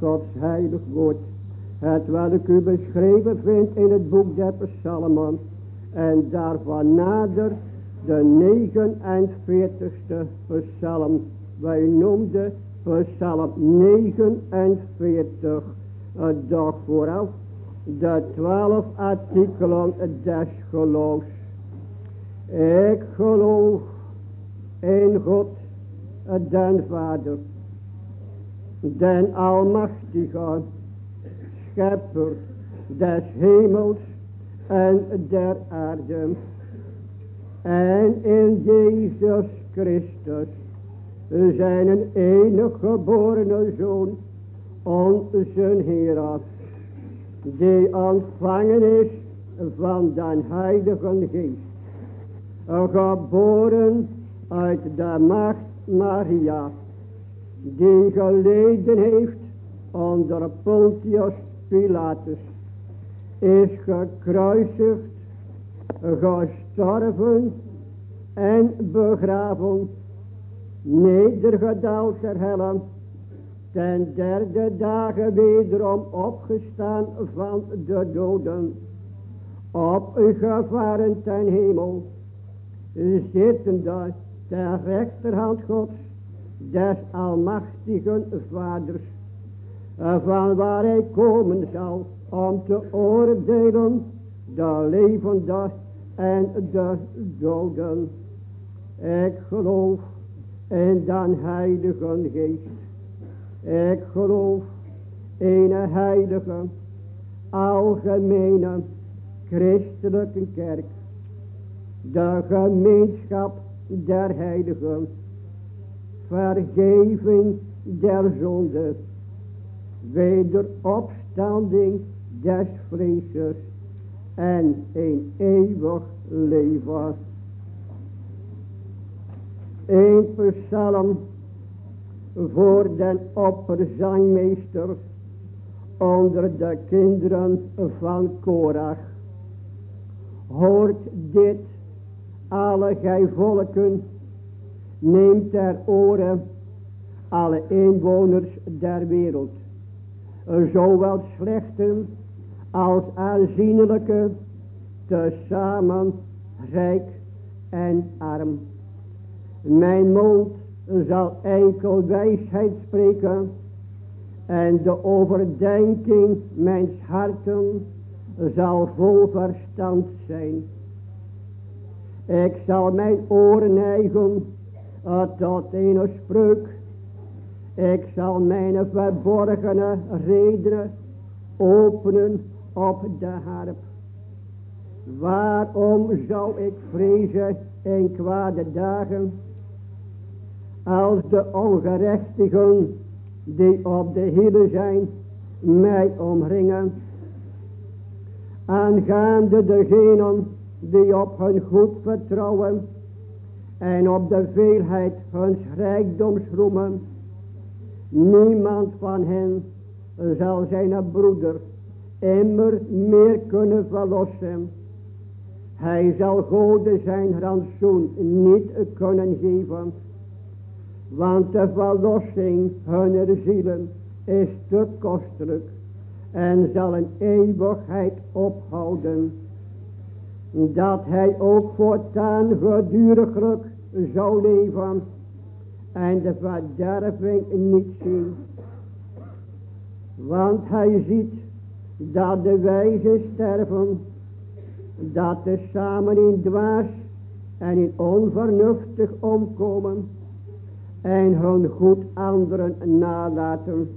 Gods heilig woord. Het welk u beschreven vindt in het boek der psalmen. En daarvan nader de 49ste psalm. Wij noemden psalm 49. Doch vooraf de twaalf artikelen des geloofs. Ik geloof in God, den Vader, den Almachtige, Schepper des hemels en der aarde. En in Jezus Christus, zijn enige geborene Zoon, onze Heer, die ontvangen is van den Heilige Geest, geboren uit de macht Maria, die geleden heeft onder Pontius Pilatus, is gekruisigd, gestorven en begraven, nedergedaald ter helle, ten derde dagen wederom opgestaan van de doden, opgevaren ten hemel, zittende ter rechterhand Gods, des almachtigen vaders, van waar hij komen zal om te oordelen de levenden en de doden. Ik geloof in den heilige geest. Ik geloof in een heilige, algemene, christelijke kerk. De gemeenschap der heiligen. Vergeving der zonde. Wederopstanding des vlees en een eeuwig leven. Een psalm voor den opperzangmeester onder de kinderen van Korach. Hoort dit, alle gij volken, neemt ter oren alle inwoners der wereld, zowel slechten als aanzienlijke, tezamen rijk en arm. Mijn mond zal enkel wijsheid spreken en de overdenking mijns harten zal vol verstand zijn. Ik zal mijn oren neigen tot een spreuk. Ik zal mijn verborgene redenen openen op de harp. Waarom zou ik vrezen in kwade dagen? Als de ongerechtigen die op de hielen zijn mij omringen. Aangaande degenen die op hun goed vertrouwen en op de veelheid hun rijkdoms roemen. Niemand van hen zal zijn broeder immer meer kunnen verlossen. Hij zal Gode zijn rantsoen niet kunnen geven. Want de verlossing hunner zielen is te kostelijk en zal een eeuwigheid ophouden. Dat hij ook voortaan geduriglijk zou leven en de verderving niet zien. Want hij ziet dat de wijze sterven, dat de samen in dwaas en in onvernuftig omkomen en hun goed anderen nalaten.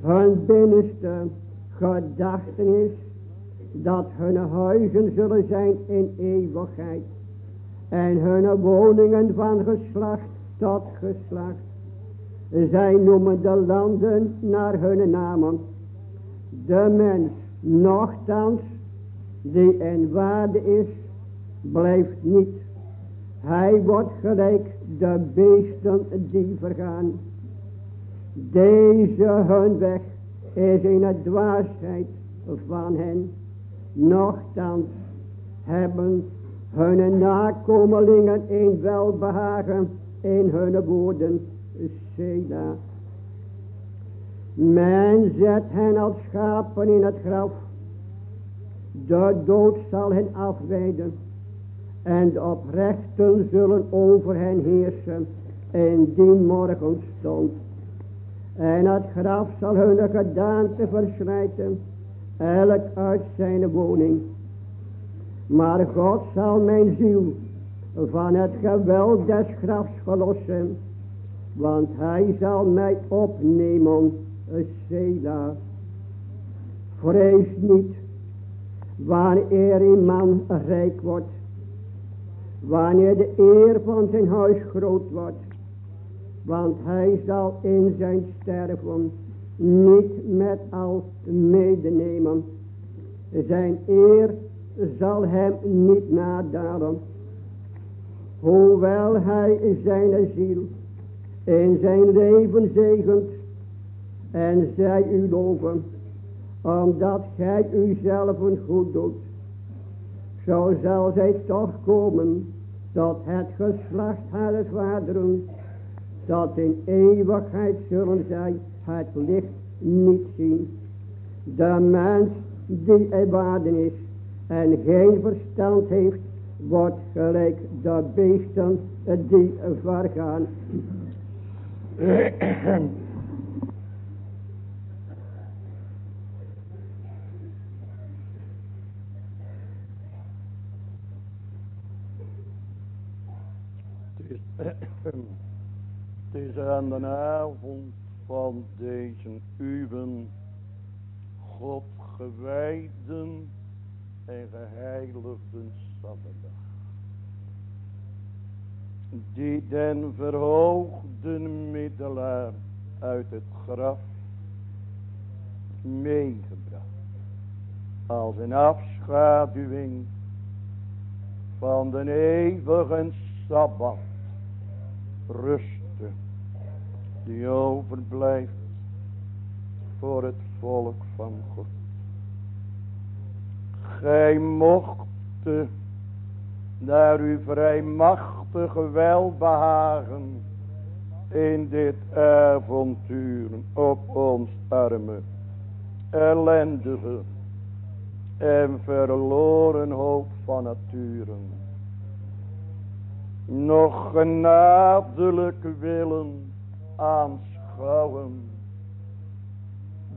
Hun binnenste gedachten is dat hun huizen zullen zijn in eeuwigheid en hun woningen van geslacht tot geslacht. Zij noemen de landen naar hun namen. De mens, nochtans, die in waarde is, blijft niet. Hij wordt gelijk de beesten die vergaan. Deze hun weg is een dwaasheid van hen. Nochtans hebben hun nakomelingen een welbehagen in hun woorden. Sela. Men zet hen als schapen in het graf. De dood zal hen afwijden. En de oprechten zullen over hen heersen in die morgenstond. En het graf zal hun gedaante verslijten, elk uit zijn woning. Maar God zal mijn ziel van het geweld des grafs verlossen, want hij zal mij opnemen, Sela. Vrees niet, wanneer een man rijk wordt, wanneer de eer van zijn huis groot wordt, want hij zal in zijn sterven niet met al medenemen. Zijn eer zal hem niet nadalen. Hoewel hij zijn ziel in zijn leven zegent en zij u loven, omdat gij uzelf goed doet. Zo zal zij toch komen tot het geslacht haar vaderen, dat in eeuwigheid zullen zij het licht niet zien. De mens die erwaarden is en geen verstand heeft, wordt gelijk de beesten die vergaan. Het is aan de avond van deze uwen God gewijden en geheiligden Sabbatdag. Die den verhoogden middelaar uit het graf meegebracht. Als een afschaduwing van de eeuwige Sabbat rusten die overblijft voor het volk van God. Gij mocht naar uw vrijmachtige welbehagen in dit avontuur op ons arme, ellendige en verloren hoop van naturen nog genadelijk willen aanschouwen.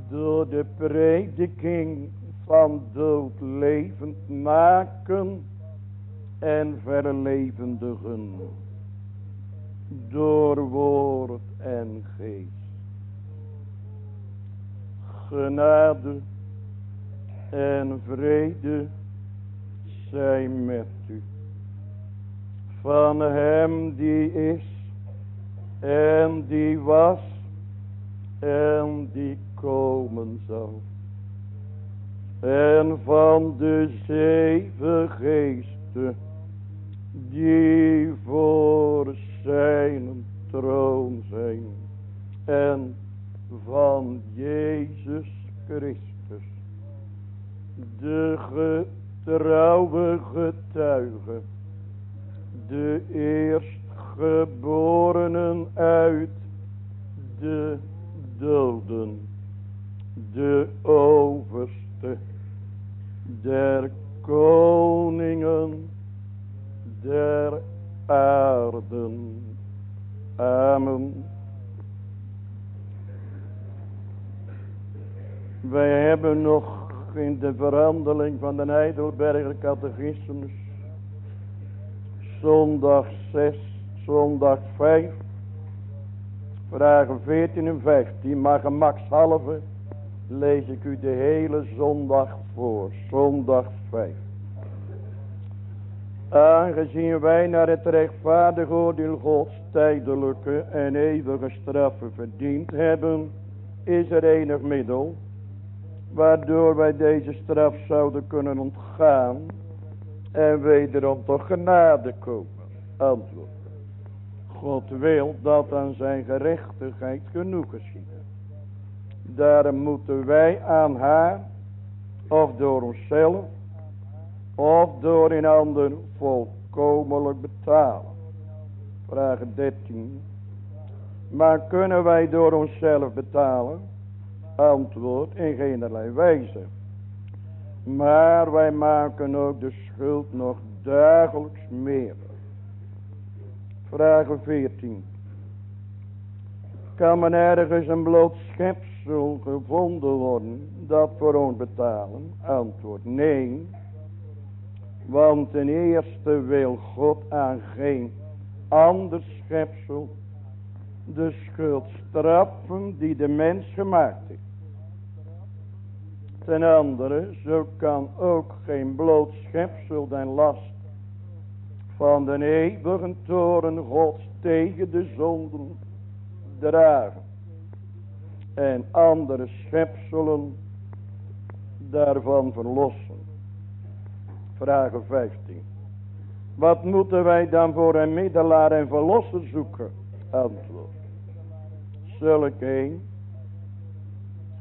Door de prediking van dood levend maken en verlevendigen. Door woord en geest. Genade en vrede zijn met u. Van hem die is en die was en die komen zal. En van de zeven geesten die voor zijn troon zijn. En van Jezus Christus, de getrouwe getuige de eerstgeborenen uit de doden, de overste der koningen der aarden. Amen. Wij hebben nog in de verhandeling van de Heidelberger catechismus zondag 6, zondag 5, vragen 14 en 15, maar gemakshalve lees ik u de hele zondag voor, zondag 5. Aangezien wij naar het rechtvaardig oordeel Gods tijdelijke en eeuwige straffen verdiend hebben, is er enig middel waardoor wij deze straf zouden kunnen ontgaan en wederom tot genade komen. Antwoord. God wil dat aan zijn gerechtigheid genoeg geschieden. Daarom moeten wij aan haar, of door onszelf, of door een ander volkomenlijk betalen. Vraag 13. Maar kunnen wij door onszelf betalen? Antwoord in geen wijze. Maar wij maken ook de schuld nog dagelijks meer. Vraag 14. Kan men ergens een bloot schepsel gevonden worden dat voor ons betalen? Antwoord nee. Want ten eerste wil God aan geen ander schepsel de schuld straffen die de mens gemaakt heeft. Ten andere, zo kan ook geen bloot schepsel den last van de eeuwige toren gods tegen de zonden dragen. En andere schepselen daarvan verlossen. Vraag 15. Wat moeten wij dan voor een middelaar en verlosser zoeken? Antwoord. Zulk een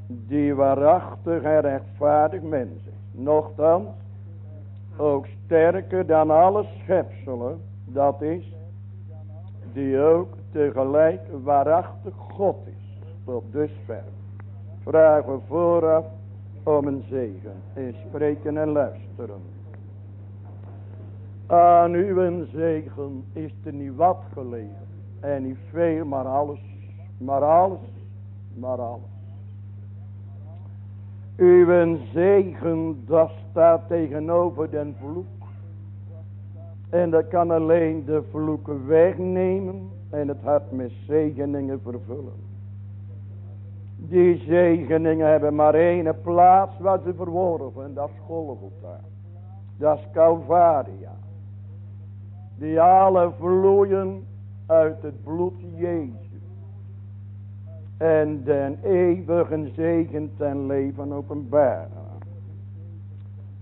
die waarachtig en rechtvaardig mens is. Nochtans ook sterker dan alle schepselen, dat is, die ook tegelijk waarachtig God is. Tot dusver. Vragen vooraf om een zegen in spreken en luisteren. Aan uw zegen is er niet wat gelegen. En niet veel, maar alles. Maar alles. Maar alles. Uw zegen, dat staat tegenover den vloek. En dat kan alleen de vloeken wegnemen en het hart met zegeningen vervullen. Die zegeningen hebben maar één plaats waar ze verworven en dat is Golgotha. Dat is Calvaria. Die alle vloeien uit het bloed Jezus. En den eeuwige zegen ten leven openbaren.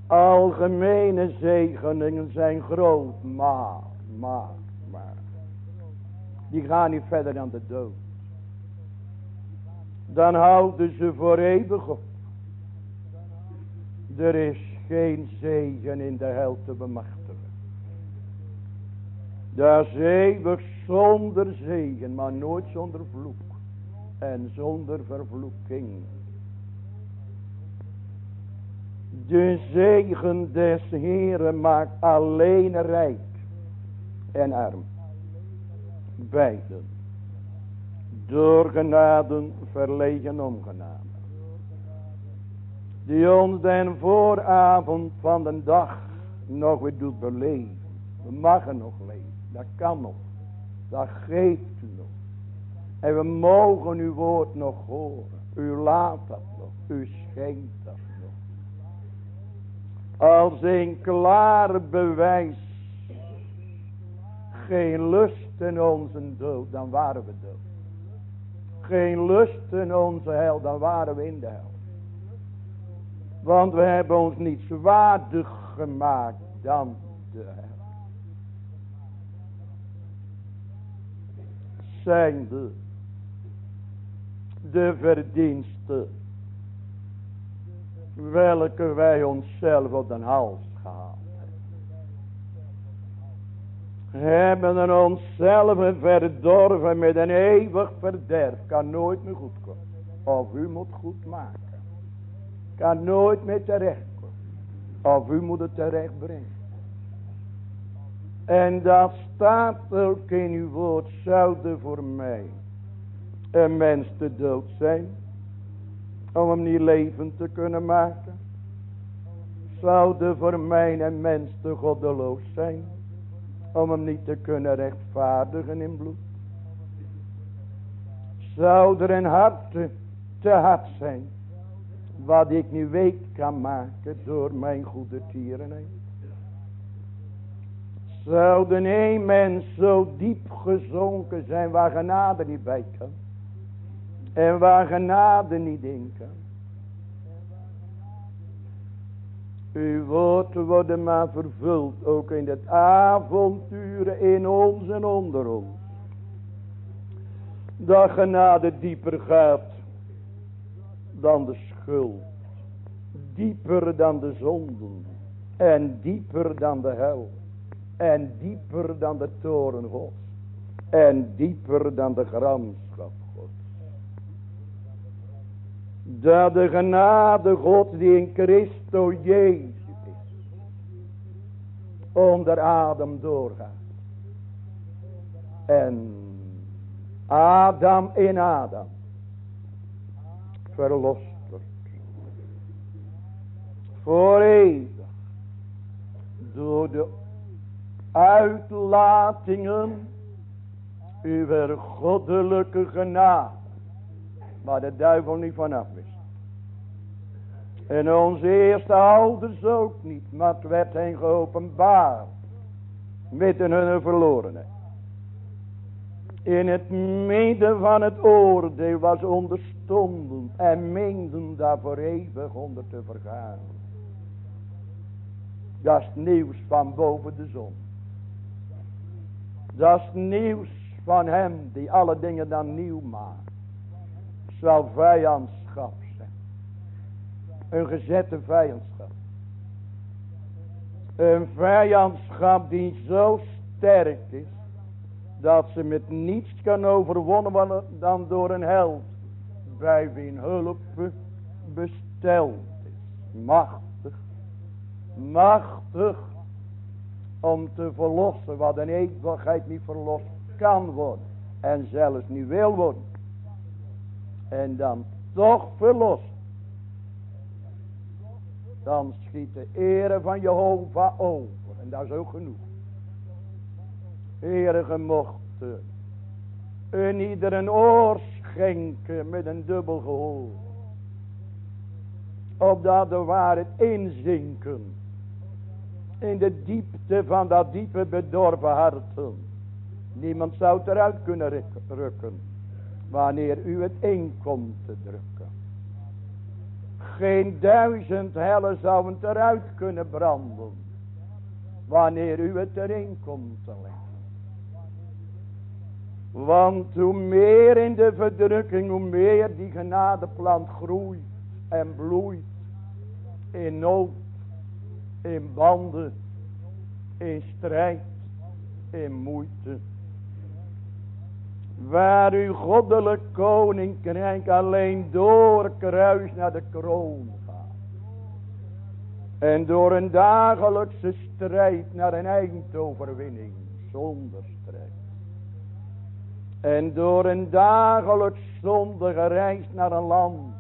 Algemene zegeningen zijn groot, maar, maar, maar. Die gaan niet verder dan de dood. Dan houden ze voor eeuwig op. Er is geen zegen in de hel te bemachtigen. Dat is eeuwig zonder zegen, maar nooit zonder vloek. En zonder vervloeking. De zegen des Heren maakt alleen rijk en arm. Beiden. Door genaden verlegen om genade. Die ons den vooravond van de dag nog weer doet beleven. We mogen nog leven. Dat kan nog. Dat geeft. En we mogen uw woord nog horen. U laat dat nog. U schenkt dat nog. Als een klaar bewijs. Geen lust in onze dood. Dan waren we dood. Geen lust in onze hel. Dan waren we in de hel. Want we hebben ons niet zwaardig gemaakt dan de hel. zijn de, de verdiensten welke wij onszelf op den hals gehaald hebben. Hebben er onszelf verdorven met een eeuwig verderf. Kan nooit meer goed komen. Of u moet goed maken. Kan nooit meer terecht komen. Of u moet het terecht brengen. En dat staat ook in uw woord. Zou er voor mij een mens te dood zijn. Om hem niet levend te kunnen maken. Zou er voor mij een mens te goddeloos zijn. Om hem niet te kunnen rechtvaardigen in bloed. Zou er een hart te hard zijn. Wat ik niet weet kan maken door mijn goede tierenheid. Zouden een mens zo diep gezonken zijn waar genade niet bij kan. En waar genade niet in kan. Uw woorden worden maar vervuld. Ook in het avonturen in ons en onder ons. Dat genade dieper gaat dan de schuld. Dieper dan de zonden. En dieper dan de hel. En dieper dan de toren. En dieper dan de gramschap gods. Dat de genade God die in Christo Jezus is. Onder Adam doorgaat. En Adam in Adam. Verlost wordt. Voor. Door de uitlatingen. Uw goddelijke genade. Maar de duivel niet vanaf wist. En onze eerste ouders ook niet. Maar het werd hen geopenbaard. Midden hun verlorenheid. In het midden van het oordeel was onderstonden. En meenden daar voor eeuwig onder te vergaan. Dat is nieuws van boven de zon. Dat is nieuws van hem die alle dingen dan nieuw maakt zal vijandschap zijn. Een gezette vijandschap. Een vijandschap die zo sterk is. Dat ze met niets kan overwonnen worden dan door een held. Bij wie hulp besteld is. Machtig. Machtig. Om te verlossen wat een eeuwigheid niet verlost kan worden. En zelfs niet wil worden. En dan toch verlost. Dan schiet de ere van Jehovah over. En dat is ook genoeg. Heere gemochten. En ieder een oor schenken met een dubbel gehoor. Opdat de waarheid inzinken. In de diepte van dat diepe bedorven harten. Niemand zou eruit kunnen rukken wanneer u het in komt te drukken. Geen duizend hellen zouden eruit kunnen branden, wanneer u het erin komt te leggen. Want hoe meer in de verdrukking, hoe meer die genadeplant groeit en bloeit. In nood, in banden, in strijd, in moeite. Waar uw goddelijk koninkrijk alleen door kruis naar de kroon gaat. En door een dagelijkse strijd naar een eindoverwinning zonder strijd. En door een dagelijks zondige reis naar een land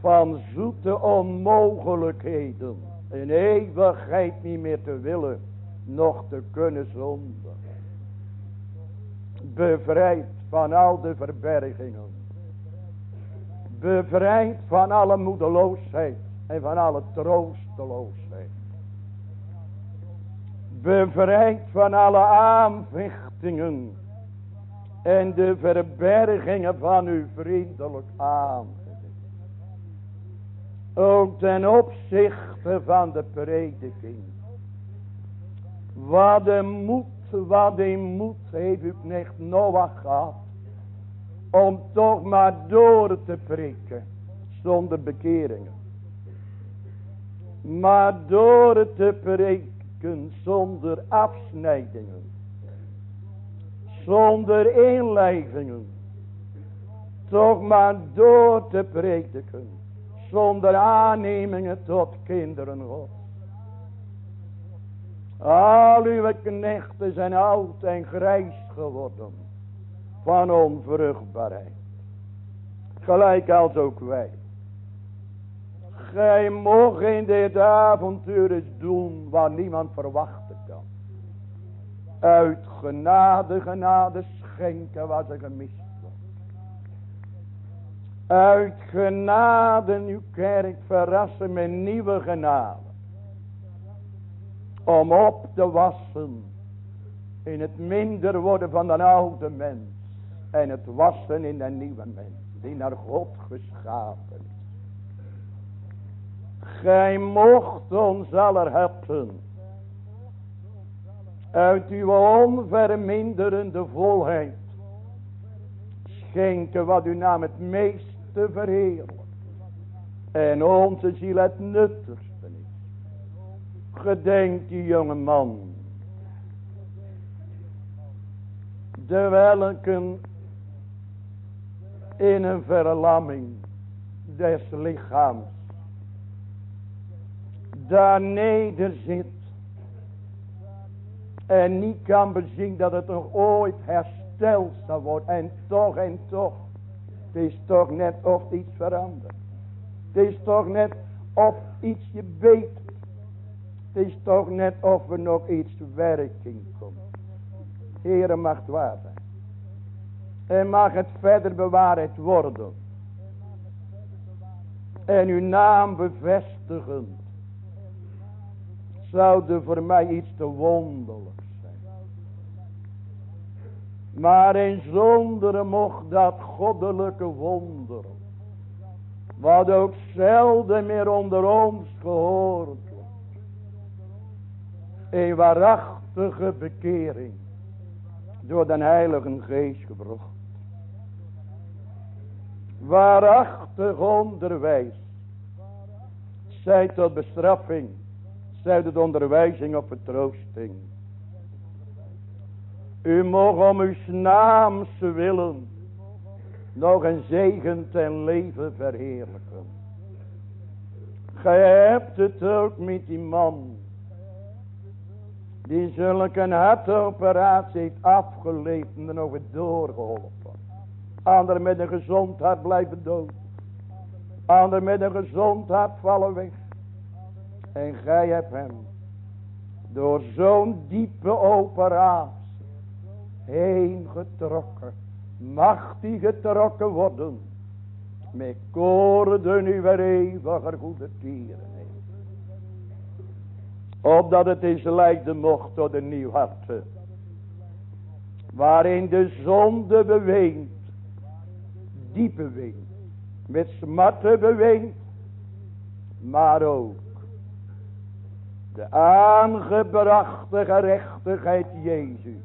van zoete onmogelijkheden. In eeuwigheid niet meer te willen, nog te kunnen zonder bevrijd van al de verbergingen. Bevrijd van alle moedeloosheid en van alle troosteloosheid. Bevrijd van alle aanvechtingen en de verbergingen van uw vriendelijk aangezicht. Ook ten opzichte van de prediking. Wat de moed wat in moed heeft uw knecht Noach gehad. Om toch maar door te prikken. Zonder bekeringen. Maar door te prikken zonder afsnijdingen. Zonder inleidingen. Toch maar door te prediken. Zonder aannemingen tot kinderen God. Al uw knechten zijn oud en grijs geworden. Van onvruchtbaarheid. Gelijk als ook wij. Gij mocht in dit avontuur doen wat niemand verwachten kan. Uit genade, genade schenken wat er gemist wordt. Uit genade uw kerk verrassen met nieuwe genade om op te wassen in het minder worden van de oude mens en het wassen in de nieuwe mens die naar God geschapen is. Gij mocht ons aller hebben uit uw onverminderende volheid schenken wat u naam het meeste verheerlijkt en onze ziel het nuttigste Gedenk die jonge man. De welke in een verlamming des lichaams daar neder zit en niet kan bezien dat het nog ooit hersteld zal worden en toch en toch het is toch net of iets verandert het is toch net of iets je beter het is toch net of er nog iets werking komt. Heere mag het waar zijn. En mag het verder bewaard worden. En uw naam bevestigen. Zou er voor mij iets te wonderlijk zijn. Maar in zondere mocht dat goddelijke wonder. Wat ook zelden meer onder ons gehoord een waarachtige bekering door den Heilige Geest gebracht. Waarachtig onderwijs. Zij tot bestraffing. Zij tot onderwijzing of vertroosting. U mag om uw naams willen nog een zegen ten leven verheerlijken. Gij hebt het ook met die man die zulke hartoperatie heeft afgeleefd en doorgeholpen. Anderen met een gezond hart blijven dood. Anderen met een gezond hart vallen weg. En gij hebt hem door zo'n diepe operatie heen getrokken. Mag die getrokken worden met koorden uw eeuwige goede tieren opdat het is lijden mocht tot een nieuw hart. Waarin de zonde beweent. Diep beweent. Met smarten beweent. Maar ook. De aangebrachte gerechtigheid Jezus.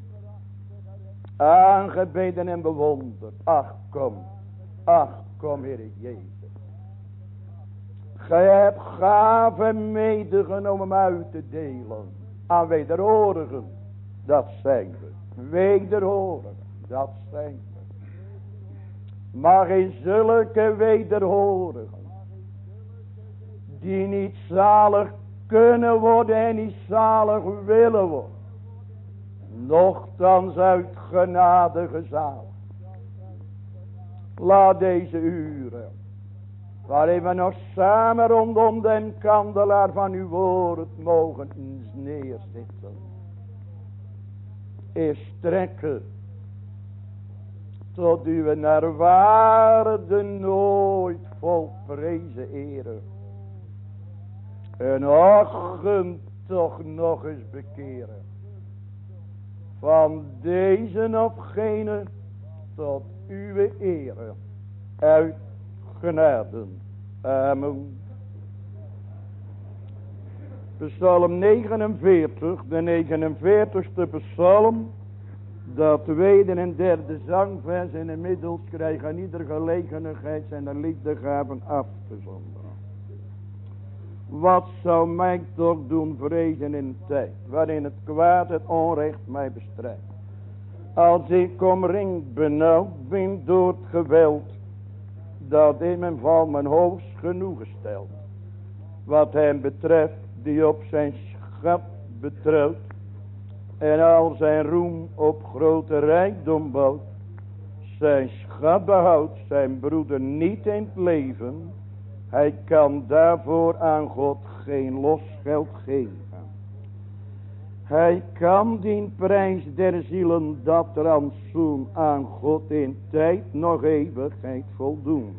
Aangebeden en bewonderd. Ach kom. Ach kom Heer Jezus. Gij hebt gaven medegenomen om uit te delen. Aan wederhorigen. Dat zijn we. Wederhorigen. Dat zijn we. Maar in zulke wederhorigen. Die niet zalig kunnen worden en niet zalig willen worden. Nochtans uit genade gezaligd. Laat deze uren Waarin we nog samen rondom den kandelaar van uw woord mogen neerzitten. Is strekken tot uw naar waarde nooit volprezen ere. En ochtend toch nog eens bekeren. Van deze of gene tot uw ere. Uit genade. Amen. Psalm 49, de 49ste psalm. Dat tweede en derde zangvers in het middels krijgen ieder gelegenheid zijn de liefdegaven zonderen. Wat zou mij toch doen vrezen in tijd waarin het kwaad het onrecht mij bestrijdt. Als ik omringd benauwd ben door het geweld dat in mijn val mijn hoofd genoeg gesteld. Wat hem betreft die op zijn schat betrouwt. En al zijn roem op grote rijkdom bouwt. Zijn schat behoudt zijn broeder niet in het leven. Hij kan daarvoor aan God geen losgeld geven. Hij kan die prijs der zielen dat rantsoen aan God in tijd nog eeuwigheid voldoen.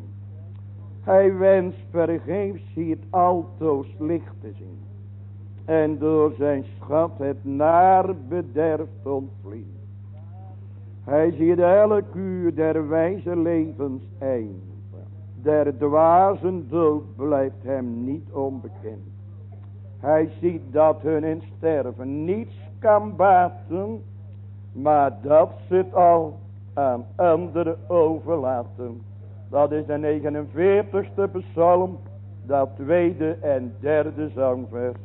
Hij wenst vergeefs hier altoos licht te zien. En door zijn schat het naar bederf ontvliet. Hij ziet elk uur der wijze levens eind. Der dwazen dood blijft hem niet onbekend. Hij ziet dat hun in sterven niets kan baten, maar dat het al aan anderen overlaten. Dat is de 49ste psalm, dat tweede en derde zangvers.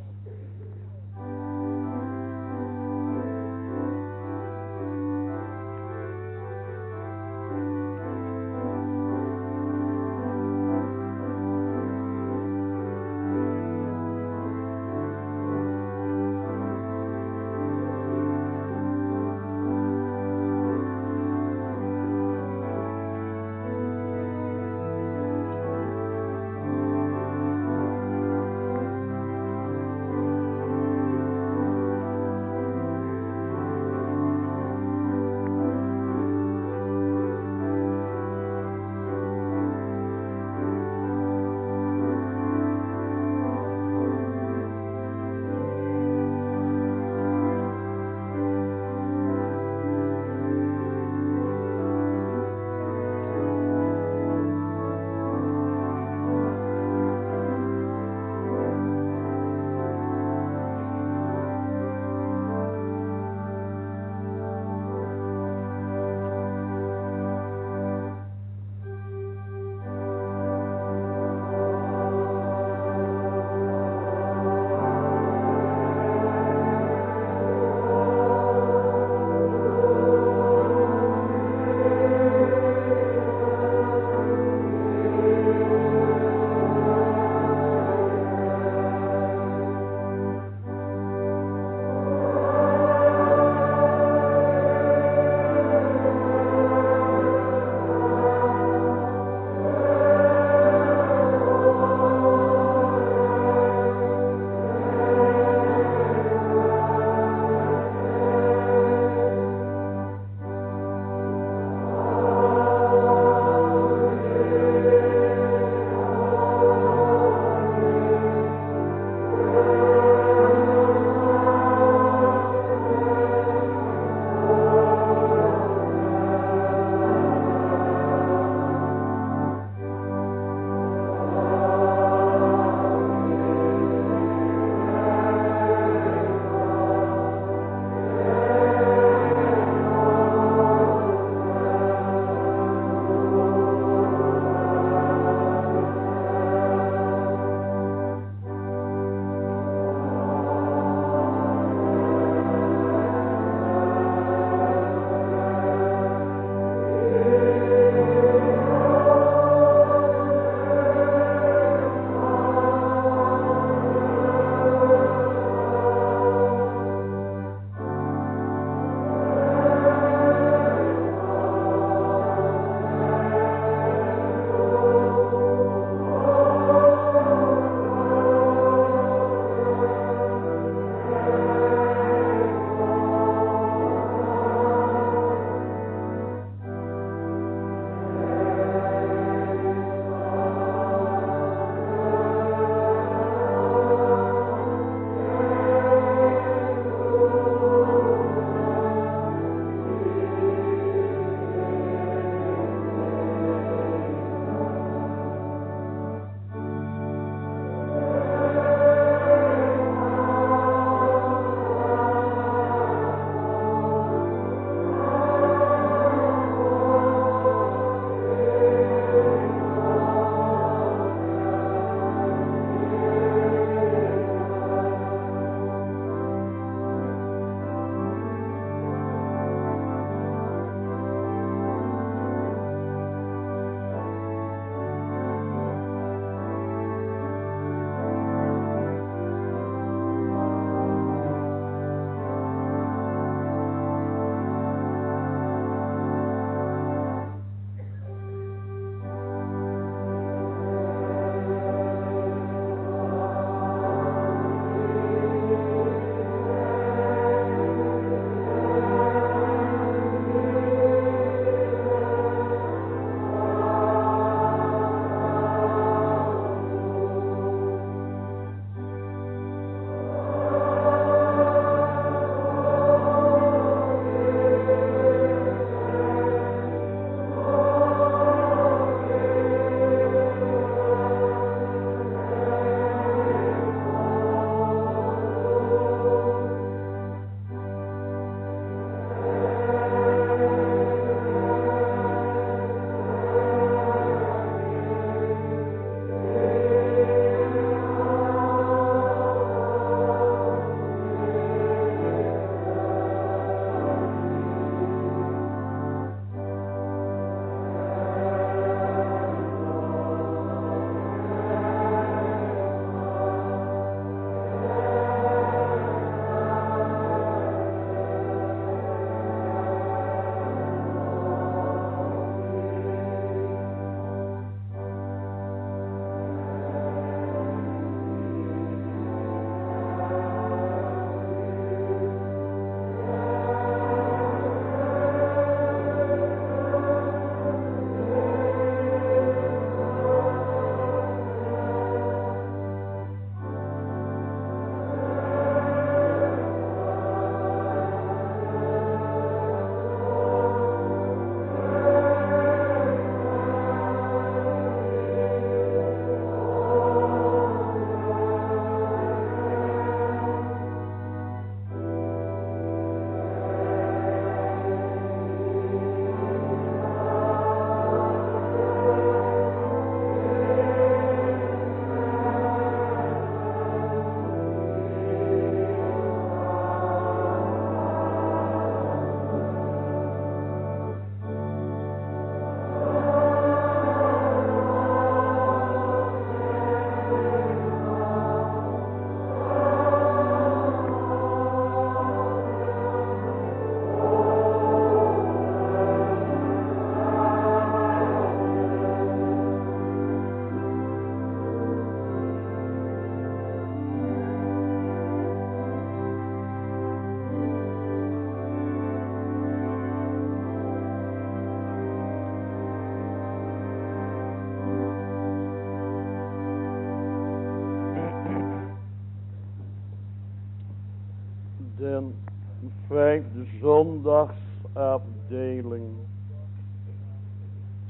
De vijfde zondagsafdeling.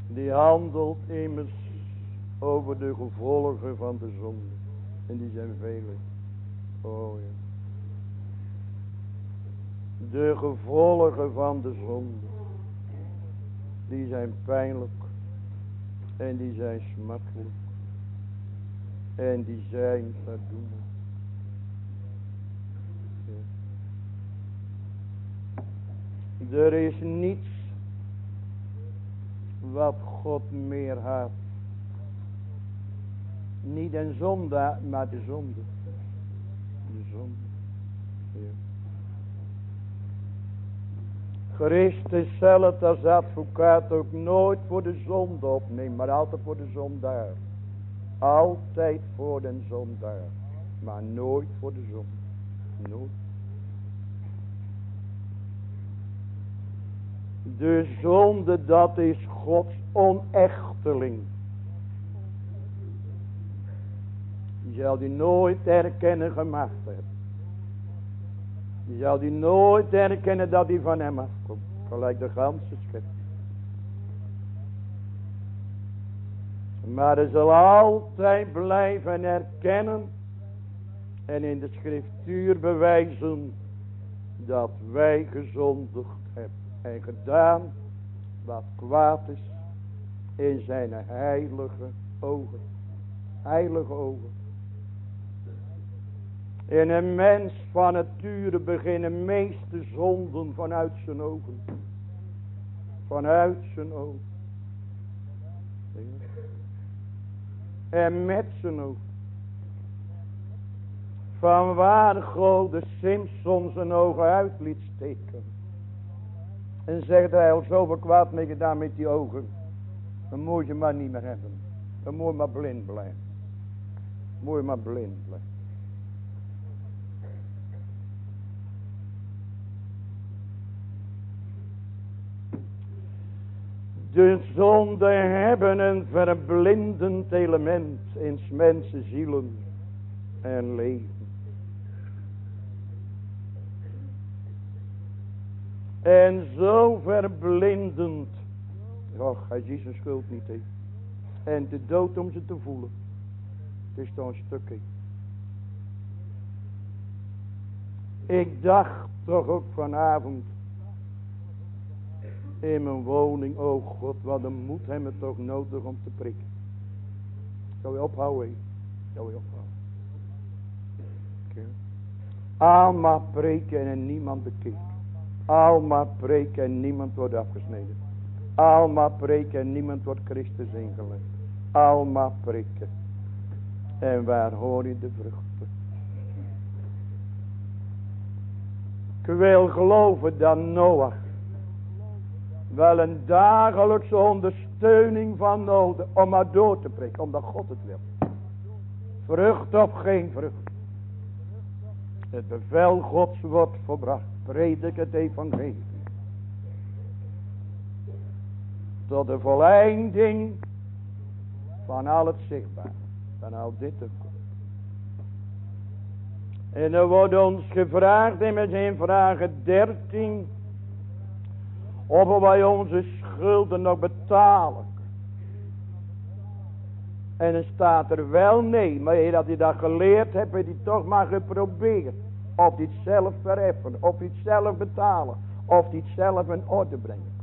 Die handelt immers over de gevolgen van de zonde. En die zijn vele. Oh ja. De gevolgen van de zonde. Die zijn pijnlijk. En die zijn smartelijk. En die zijn verdoemelijk. Er is niets wat God meer haat. Niet een zonde, maar de zonde. De zonde. Ja. Christus zelf als advocaat ook nooit voor de zonde opneemt, maar altijd voor de zondaar. Altijd voor de zondaar, maar nooit voor de zonde. Nooit. De zonde dat is Gods onechteling. Die zal die nooit erkennen gemaakt hebben. Die zal die nooit erkennen dat hij van hem afkomt. Gelijk de ganse schep. Maar hij zal altijd blijven erkennen. En in de schriftuur bewijzen. Dat wij gezondigd en gedaan wat kwaad is in zijn heilige ogen. Heilige ogen. In een mens van nature beginnen meeste zonden vanuit zijn ogen. Vanuit zijn ogen. En met zijn ogen. Van waar God de Simpson zijn ogen uit liet steken. En zegt hij al zoveel kwaad mee gedaan met die ogen. Dan moet je maar niet meer hebben. Dan moet je maar blind blijven. Moet maar blind blijven. De zonde hebben een verblindend element in mensen zielen en leven. En zo verblindend. Och, hij ziet zijn schuld niet. He. En de dood om ze te voelen. Het is toch een stukje. Ik dacht toch ook vanavond. In mijn woning. Oh God, wat een moed hebben we toch nodig om te prikken. Zou je ophouden? Zou je ophouden? Allemaal preken en niemand bekeert. Alma preken en niemand wordt afgesneden. Alma preken en niemand wordt Christus ingelegd. Alma preken. En waar hoor je de vruchten? Ik wil geloven dat Noach wel een dagelijkse ondersteuning van nodig om maar door te prikken, omdat God het wil. Vrucht of geen vrucht. Het bevel Gods wordt volbracht predik het evangelie. Tot de volleinding van al het zichtbaar. Van al dit. En er wordt ons gevraagd in met zijn vragen 13. Of wij onze schulden nog betalen. En dan staat er wel nee. Maar dat hij dat geleerd hebt, heeft hij toch maar geprobeerd. Of iets zelf verheffen. Of iets zelf betalen. Of iets zelf in orde brengen.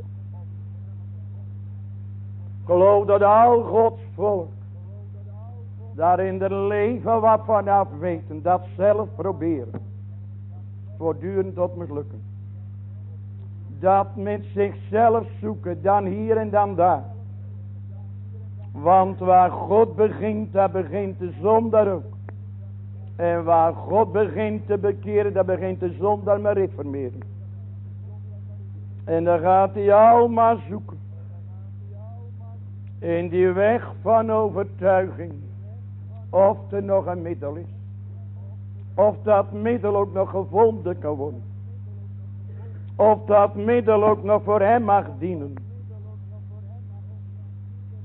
Geloof dat al Gods volk. Daar in de leven wat vanaf weten. Dat zelf proberen. Voortdurend tot mislukken. Dat met zichzelf zoeken. Dan hier en dan daar. Want waar God begint, daar begint de zon daar ook. En waar God begint te bekeren, daar begint de zondaar maar reformeren. En dan gaat hij allemaal zoeken. In die weg van overtuiging. Of er nog een middel is. Of dat middel ook nog gevonden kan worden. Of dat middel ook nog voor hem mag dienen.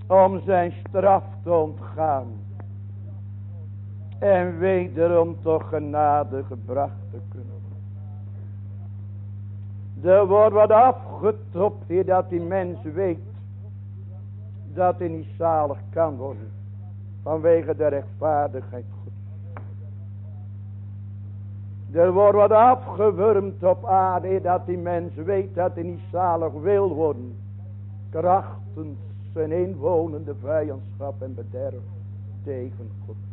Om zijn straf te ontgaan en wederom toch genade gebracht te kunnen worden. Er wordt wat afgetopt, Heer, dat die mens weet dat hij niet zalig kan worden. Vanwege de rechtvaardigheid God. Er wordt wat afgewurmd op aarde, dat die mens weet dat hij niet zalig wil worden. Krachtens zijn inwonende vijandschap en bederf tegen God.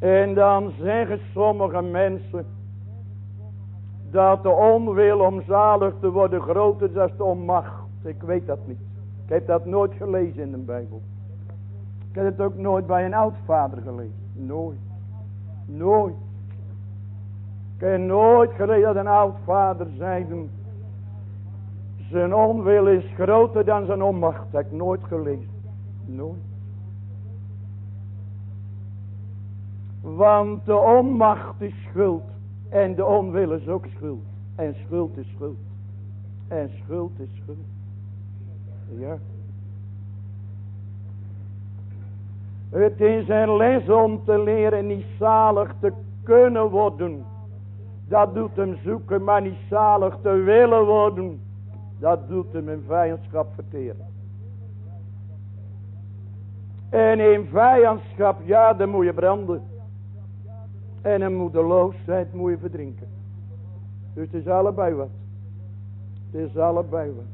En dan zeggen sommige mensen dat de onwil om zalig te worden groter is dan de onmacht. Ik weet dat niet. Ik heb dat nooit gelezen in de Bijbel. Ik heb het ook nooit bij een oudvader gelezen. Nooit. Nooit. Ik heb nooit gelezen dat een oudvader zei. Zijn onwil is groter dan zijn onmacht. Dat heb ik nooit gelezen. Nooit. Want de onmacht is schuld. En de onwil is ook schuld. En schuld is schuld. En schuld is schuld. Ja. Het is een les om te leren niet zalig te kunnen worden. Dat doet hem zoeken, maar niet zalig te willen worden. Dat doet hem in vijandschap verteren. En in vijandschap, ja, dan moet je branden. En een moedeloosheid moet je verdrinken. Dus het is allebei wat. Het is allebei wat.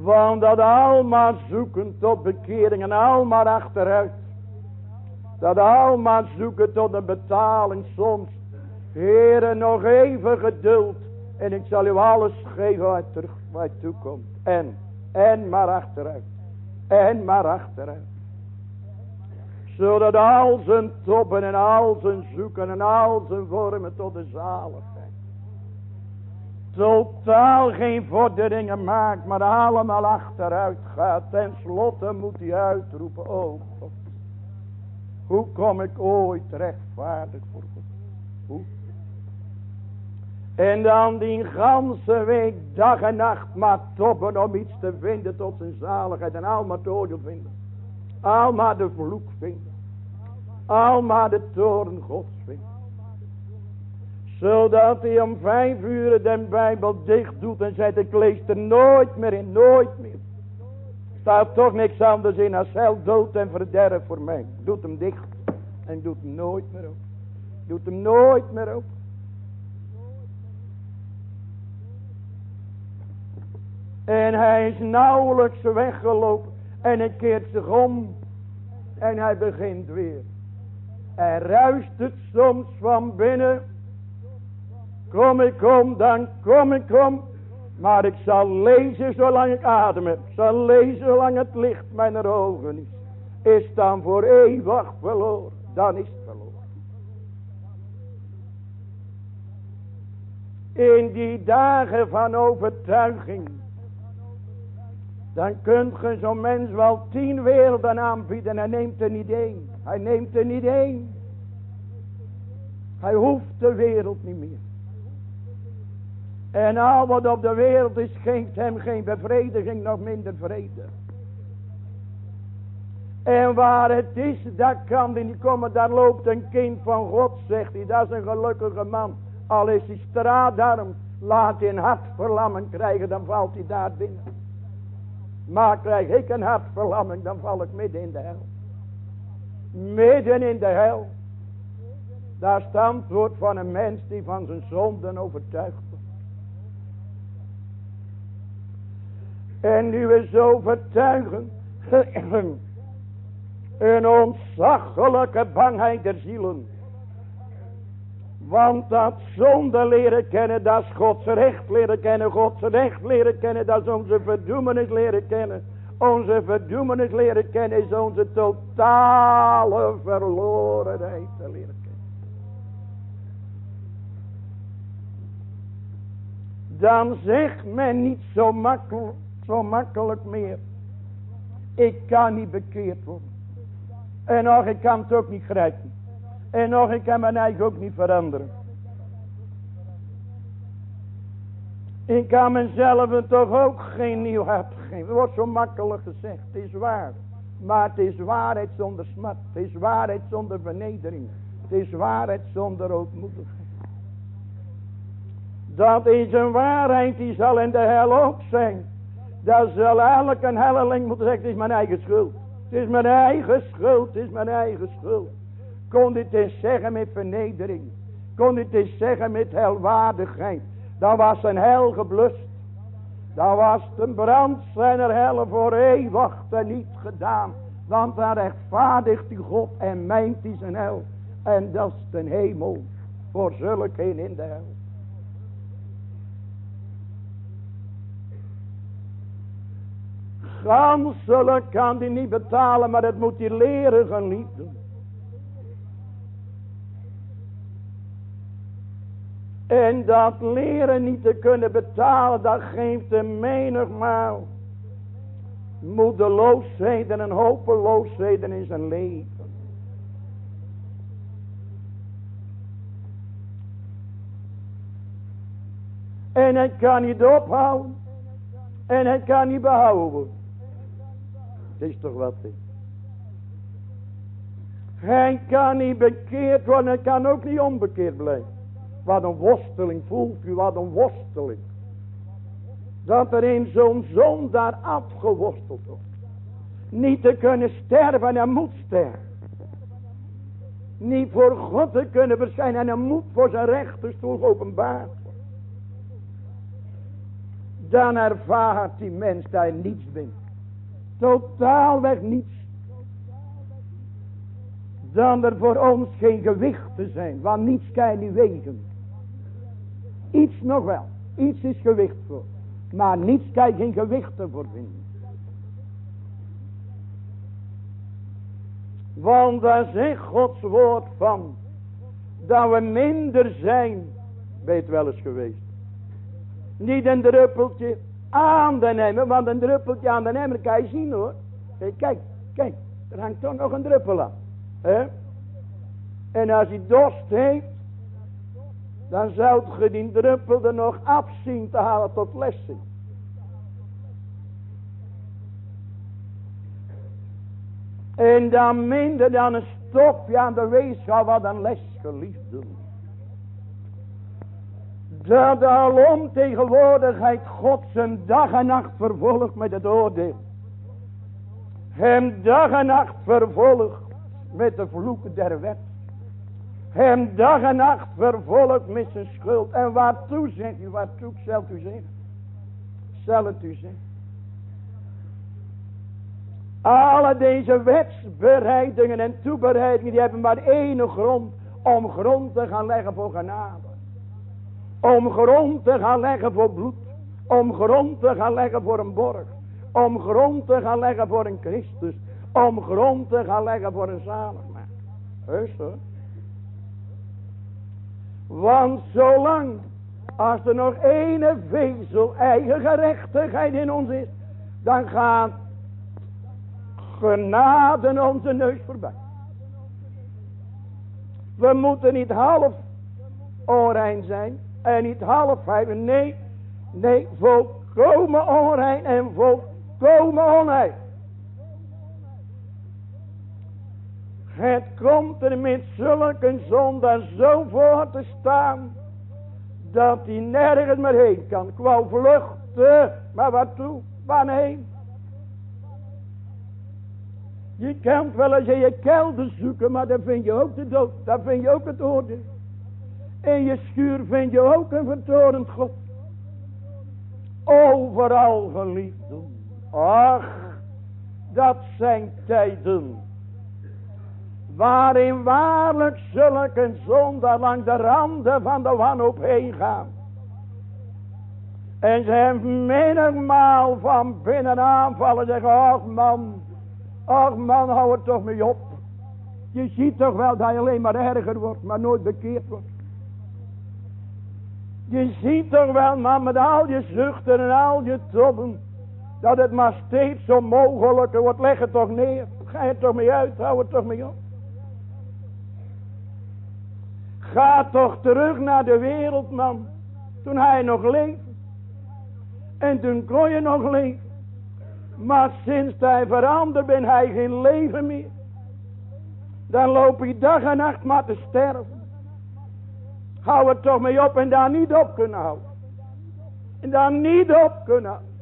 Want dat almaar zoeken tot bekering en almaar achteruit. Dat almaar zoeken tot een betaling soms. Heere, nog even geduld. En ik zal u alles geven wat terug wat toekomt. En, en maar achteruit. En maar achteruit zodat al zijn toppen en al zijn zoeken en al zijn vormen tot de zaligheid. Totaal geen vorderingen maakt, maar allemaal achteruit gaat. Ten slotte moet hij uitroepen, oh God. Hoe kom ik ooit rechtvaardig voor God? Hoe? En dan die ganse week, dag en nacht, maar toppen om iets te vinden tot zijn zaligheid. En allemaal te oordeel vinden. Almaar de vloek vinden. Almaar de toren gods. Zodat hij om vijf uur de Bijbel dicht doet en zegt ik lees er nooit meer in, nooit meer. Staat toch niks anders in als hel, dood en verderf voor mij. Doet hem dicht en doet hem nooit meer op. Doet hem nooit meer op. En hij is nauwelijks weggelopen. En hij keert zich om. En hij begint weer. En ruist het soms van binnen. Kom ik kom, dan kom ik kom. Maar ik zal lezen zolang ik adem heb. Ik zal lezen zolang het licht mijn ogen is. Is dan voor eeuwig verloren. Dan is het verloren. In die dagen van overtuiging dan kunt je zo'n mens wel tien werelden aanbieden en neemt er niet één. Hij neemt er niet één. Hij hoeft de wereld niet meer. En al wat op de wereld is, geeft hem geen bevrediging, nog minder vrede. En waar het is, dat kan hij niet komen. Daar loopt een kind van God, zegt hij. Dat is een gelukkige man. Al is hij straatarm, laat hij een hartverlamming krijgen, dan valt hij daar binnen. Maar krijg ik een hartverlamming, dan val ik midden in de hel. Midden in de hel. Daar is het van een mens die van zijn zonden overtuigd wordt. En nu is overtuigen een ontzaglijke bangheid der zielen. Want dat zonde leren kennen, dat is Gods recht leren kennen. Gods recht leren kennen, dat is onze verdoemenis leren kennen. Onze verdoemenis leren kennen is onze totale verlorenheid te leren kennen. Dan zegt men niet zo makkelijk, zo makkelijk meer. Ik kan niet bekeerd worden. En nog, ik kan het ook niet grijpen. En nog, ik kan mijn eigen ook niet veranderen. Ik kan mezelf toch ook geen nieuw hart geven. Het wordt zo makkelijk gezegd. Het is waar. Maar het is waarheid zonder smart. Het is waarheid zonder vernedering. Het is waarheid zonder ootmoedigheid. Dat is een waarheid die zal in de hel ook zijn. Dat zal elke helleling moeten zeggen, het is mijn eigen schuld. Het is mijn eigen schuld, het is mijn eigen schuld. Kon dit eens zeggen met vernedering. Kon dit eens zeggen met helwaardigheid. Dan was zijn hel geblust. Dan was de brand zijn er hel voor eeuwig niet gedaan. Want daar rechtvaardigt die God en mijnt hij zijn hel. En dat is de hemel voor zulke in de hel. Ganselijk kan die niet betalen, maar dat moet hij leren genieten. En dat leren niet te kunnen betalen, dat geeft hem menigmaal moedeloosheden en hopeloosheden in zijn leven. En hij kan niet ophouden. En hij kan niet behouden. Het is toch wat dit. Hij kan niet bekeerd worden. Hij kan ook niet onbekeerd blijven. Wat een worsteling voelt u. Wat een worsteling. Dat er in zo'n zon daar afgeworsteld wordt. Niet te kunnen sterven en hij moet sterven. Niet voor God te kunnen verschijnen en hij moet voor zijn rechterstoel openbaar Dan ervaart die mens hij niets bent. Totaalweg niets. Dan er voor ons geen gewicht te zijn. Want niets kan je wegen. Iets nog wel. Iets is gewicht voor. Maar niets kan geen gewicht ervoor vinden. Want daar zegt Gods woord van. Dat we minder zijn. Weet wel eens geweest. Niet een druppeltje aan de nemen, Want een druppeltje aan de nemen kan je zien hoor. Kijk, kijk. Er hangt toch nog een druppel aan. He? En als hij dorst heeft. Dan zou je die druppel er nog afzien te halen tot lessen. En dan minder dan een stokje aan de weegschaal wat een les geliefd doen dat de alomtegenwoordigheid God zijn dag en nacht vervolgt met het oordeel. Hem dag en nacht vervolgt met de vloeken der wet. Hem dag en nacht vervolgt met zijn schuld. En waartoe zegt u, waartoe zult u? Zal het u. Alle deze wetsbereidingen en toebereidingen, die hebben maar één grond om grond te gaan leggen voor genade. Om grond te gaan leggen voor bloed. Om grond te gaan leggen voor een borg. Om grond te gaan leggen voor een Christus. Om grond te gaan leggen voor een zaligmaker. Heus hoor. Want zolang als er nog ene vezel eigen gerechtigheid in ons is. Dan gaat genade onze neus voorbij. We moeten niet half onrein zijn. En niet half vijf. Nee. Nee. Volkomen onrein. En volkomen onrein. Het komt er met zulke zondaar zo voor te staan. Dat hij nergens meer heen kan. Ik wou vluchten. Maar waartoe? Waarheen? Je kunt wel eens in je kelder zoeken. Maar dan vind je ook de dood. Dan vind je ook het oordeel. In je schuur vind je ook een vertorend God. Overal geliefden. Ach, dat zijn tijden. Waarin waarlijk zulke zondaar langs de randen van de wanhoop heen gaan. En ze hem menigmaal van binnen aanvallen. Zeggen, ach man, ach man, hou er toch mee op. Je ziet toch wel dat je alleen maar erger wordt, maar nooit bekeerd wordt. Je ziet toch wel, man, met al je zuchten en al je tobben. Dat het maar steeds zo mogelijker wordt. Leg het toch neer. Ga het toch mee uit. Hou het toch mee op. Ga toch terug naar de wereld, man. Toen hij nog leefde. En toen kon je nog leven. Maar sinds hij veranderd ben hij geen leven meer. Dan loop je dag en nacht maar te sterven. Hou er toch mee op en daar niet op kunnen houden. En daar niet op kunnen houden.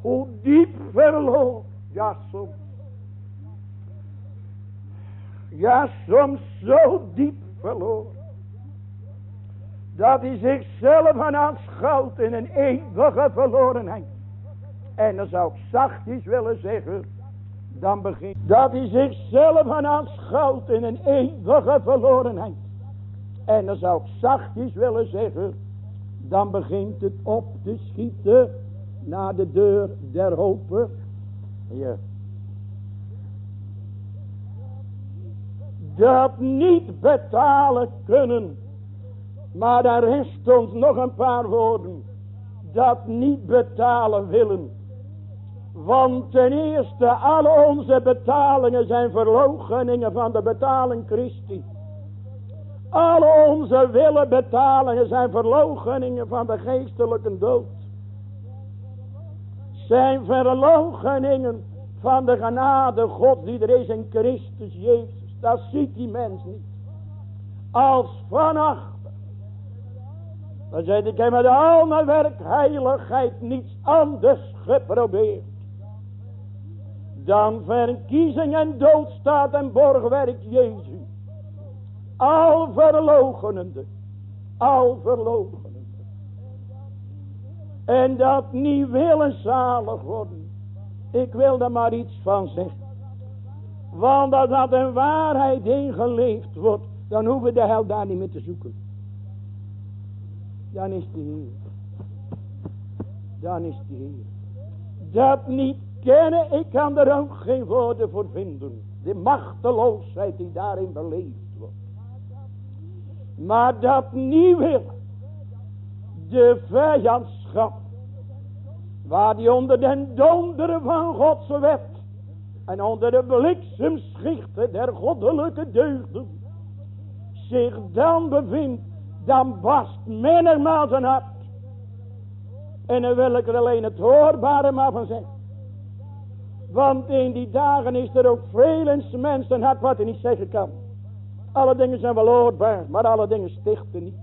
Hoe diep verloren. Ja, soms. Ja, soms zo diep verloren. Dat hij zichzelf aan aanschouwt in een eeuwige verlorenheid. En dan zou ik zachtjes willen zeggen. Dan begint dat hij zichzelf aan aanschouwt in een eeuwige verlorenheid. En dan zou ik zachtjes willen zeggen. Dan begint het op te schieten naar de deur der hopen. Ja. Dat niet betalen kunnen. Maar daar rest ons nog een paar woorden. Dat niet betalen willen. Want ten eerste, alle onze betalingen zijn verloocheningen van de betaling Christi. Alle onze willen betalingen zijn verloocheningen van de geestelijke dood. Zijn verloocheningen van de genade God die er is in Christus Jezus. Dat ziet die mens niet. Als vannacht. Dan zei ik heb met al mijn werk heiligheid niets anders geprobeerd dan verkiezing en doodstaat en borgwerk Jezus. Al verlogenende, al. En dat niet willen zalig worden. Ik wil daar maar iets van zeggen. Want als dat een waarheid ingeleefd wordt, dan hoeven de hel daar niet meer te zoeken. Dan is de Heer. Dan is de Heer. Dat niet kennen, ik kan er ook geen woorden voor vinden. De machteloosheid die daarin beleefd wordt. Maar dat niet wil. De vijandschap. Waar die onder den donderen van Gods wet. En onder de bliksemschichten der goddelijke deugden. Zich dan bevindt. Dan bast menigmaal zijn hart. En dan wil ik er alleen het hoorbare maar van zeggen. Want in die dagen is er ook velens mensen hart wat hij niet zeggen kan. Alle dingen zijn wel hoorbaar, maar alle dingen stichten niet.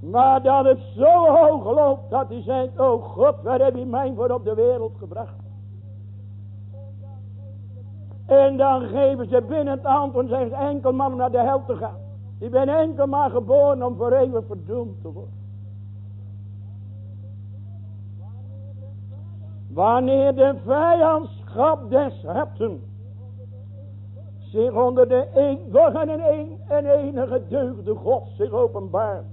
Maar dat het zo hoog loopt dat hij zegt, oh God, waar heb je mij voor op de wereld gebracht? En dan geven ze binnen het antwoord en zeggen ze enkel man om naar de hel te gaan. Ik ben enkel maar geboren om voor eeuwig verdoemd te worden. Wanneer de vijandschap des harten zich onder de eeuwige en, een, en enige deugde God zich openbaart.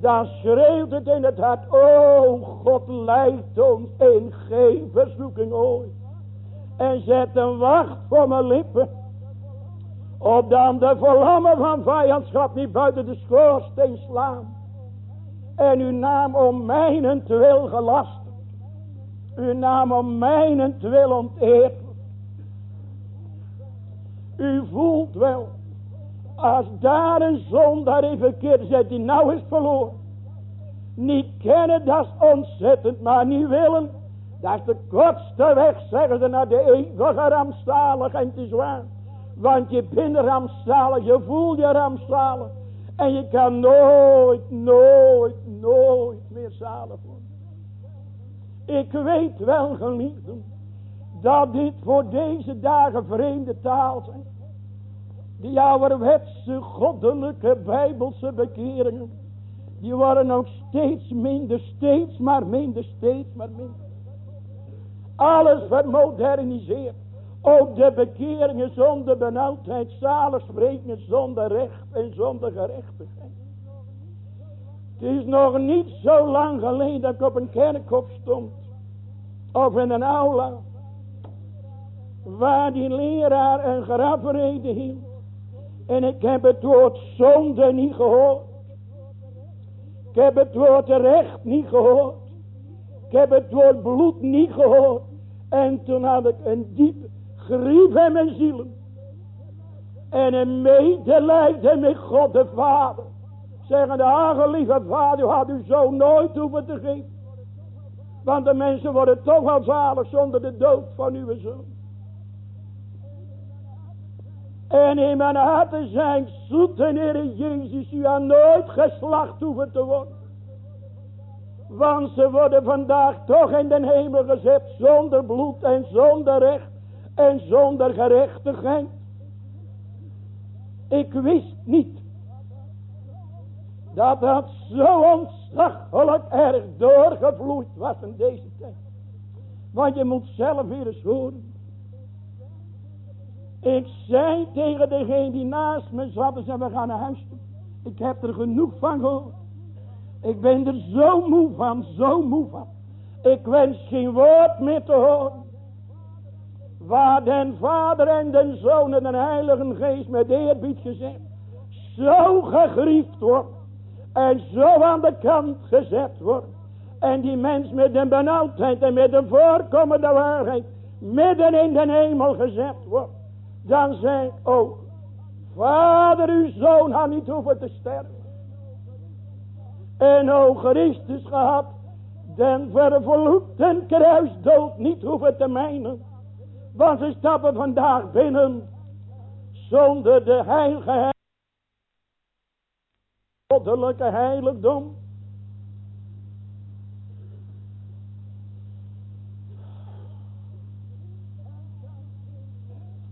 Dan schreeuwt het in het hart, o God leidt ons in geen verzoeking ooit. En zet een wacht voor mijn lippen. Opdat de vlammen van vijandschap niet buiten de schoorsteen slaan. En uw naam om mijnentwil gelast uw naam om mijnentwil onteerd U voelt wel, als daar een zondaar in verkeerd zet die nou is verloren. Niet kennen, dat is ontzettend, maar niet willen. Dat is de kortste weg, zeggen ze, naar de eeuwige en te zwaar. Want je bent rampzalig, je voelt je rampzalig. En je kan nooit, nooit, nooit meer zalig worden. Ik weet wel geliefden. Dat dit voor deze dagen vreemde taal zijn. Die ouderwetse goddelijke bijbelse bekeringen. Die worden ook steeds minder, steeds maar minder, steeds maar minder. Alles vermoderniseerd. Ook de bekeringen zonder benauwdheid, zalig spreken zonder recht en zonder gerechtigheid. Het is nog niet zo lang geleden dat ik op een kerkhof stond. Of in een aula. Waar die leraar een grafrede hield. En ik heb het woord zonde niet gehoord. Ik heb het woord recht niet gehoord. Ik heb het woord bloed niet gehoord. En toen had ik een diep grief in mijn zielen. En een medelijden met God de Vader. Zeggen de lieve vader, u had u zo nooit hoeven te geven. Want de mensen worden toch wel zalig zonder de dood van uw zoon. En in mijn hart zijn zoete Jezus, u aan nooit geslacht hoeven te worden. Want ze worden vandaag toch in den hemel gezet zonder bloed en zonder recht en zonder gerechtigheid. Ik wist niet dat dat zo ontzaglijk erg doorgevloeid was in deze tijd. Want je moet zelf weer eens horen. Ik zei tegen degene die naast me zat en we gaan naar huis toe. Ik heb er genoeg van gehoord. Ik ben er zo moe van, zo moe van. Ik wens geen woord meer te horen. Waar den Vader en den Zoon en de Heilige Geest met eerbied gezegd. Zo gegriefd wordt. En zo aan de kant gezet wordt. En die mens met een benauwdheid en met een voorkomende waarheid. Midden in de hemel gezet wordt. Dan zeg ik ook. Vader uw zoon had niet hoeven te sterven. En o Christus gehad. Den vervloekte kruisdood niet hoeven te mijnen. Want ze stappen vandaag binnen. Zonder de heilige goddelijke heiligdom.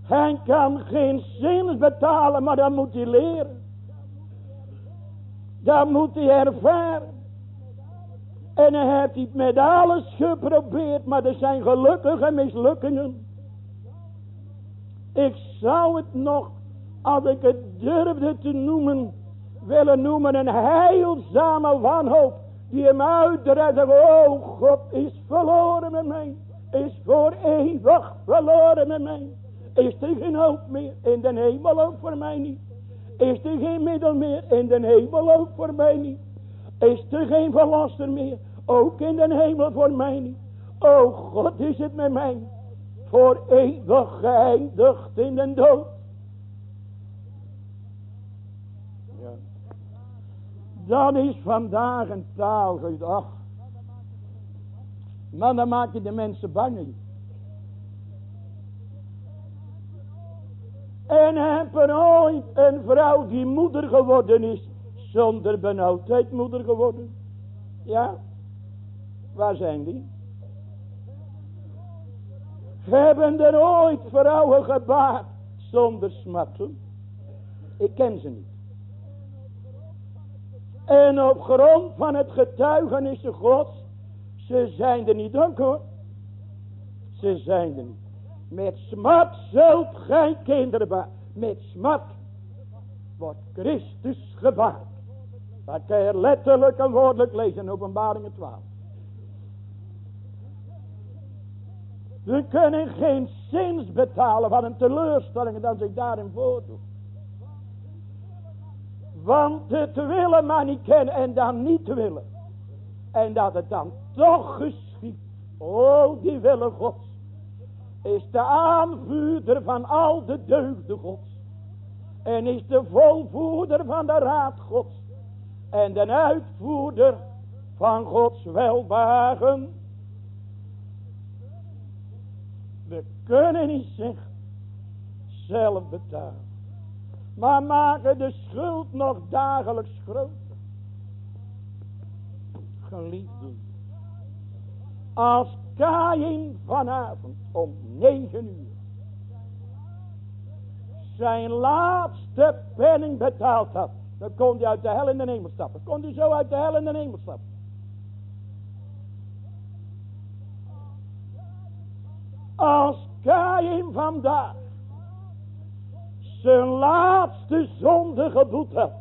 Hij kan geen zins betalen, maar dan moet hij leren. Dan moet hij ervaren. En hij heeft het met alles geprobeerd, maar er zijn gelukkige mislukkingen. Ik zou het nog, als ik het durfde te noemen, willen noemen een heilzame wanhoop. Die hem uitdreigt. Oh God is verloren met mij. Is voor eeuwig verloren met mij. Is er geen hoop meer in de hemel ook voor mij niet. Is er geen middel meer in de hemel ook voor mij niet. Is er geen verlosser meer. Ook in de hemel voor mij niet. Oh God is het met mij. Voor eeuwig geëindigd in de dood. Dat is vandaag een taal. Ach. Maar dan maak je de mensen bang in. En heb er ooit een vrouw die moeder geworden is. Zonder benauwdheid moeder geworden. Ja. Waar zijn die? Hebben er ooit vrouwen gebaard zonder smatten? Ik ken ze niet. En op grond van het getuigenissen gods. Ze zijn er niet ook hoor. Ze zijn er niet. Met smat zult gij kinderen baar. Met smat wordt Christus gebaard. Dat kan je letterlijk en woordelijk lezen in openbaringen 12. We kunnen geen zins betalen van een teleurstelling dan zich daarin voordoet. Want het willen maar niet kennen en dan niet willen. En dat het dan toch geschiet. Oh, die willen gods. Is de aanvuurder van al de deugden gods. En is de volvoerder van de raad gods. En de uitvoerder van gods welwagen. We kunnen niet zich zelf betalen maar maken de schuld nog dagelijks groter. Geliefden, als Kain vanavond om negen uur zijn laatste penning betaald had, dan kon hij uit de hel in de hemel stappen. Kon hij zo uit de hel in de hemel stappen. Als Kain vandaag zijn laatste zonde geboet had,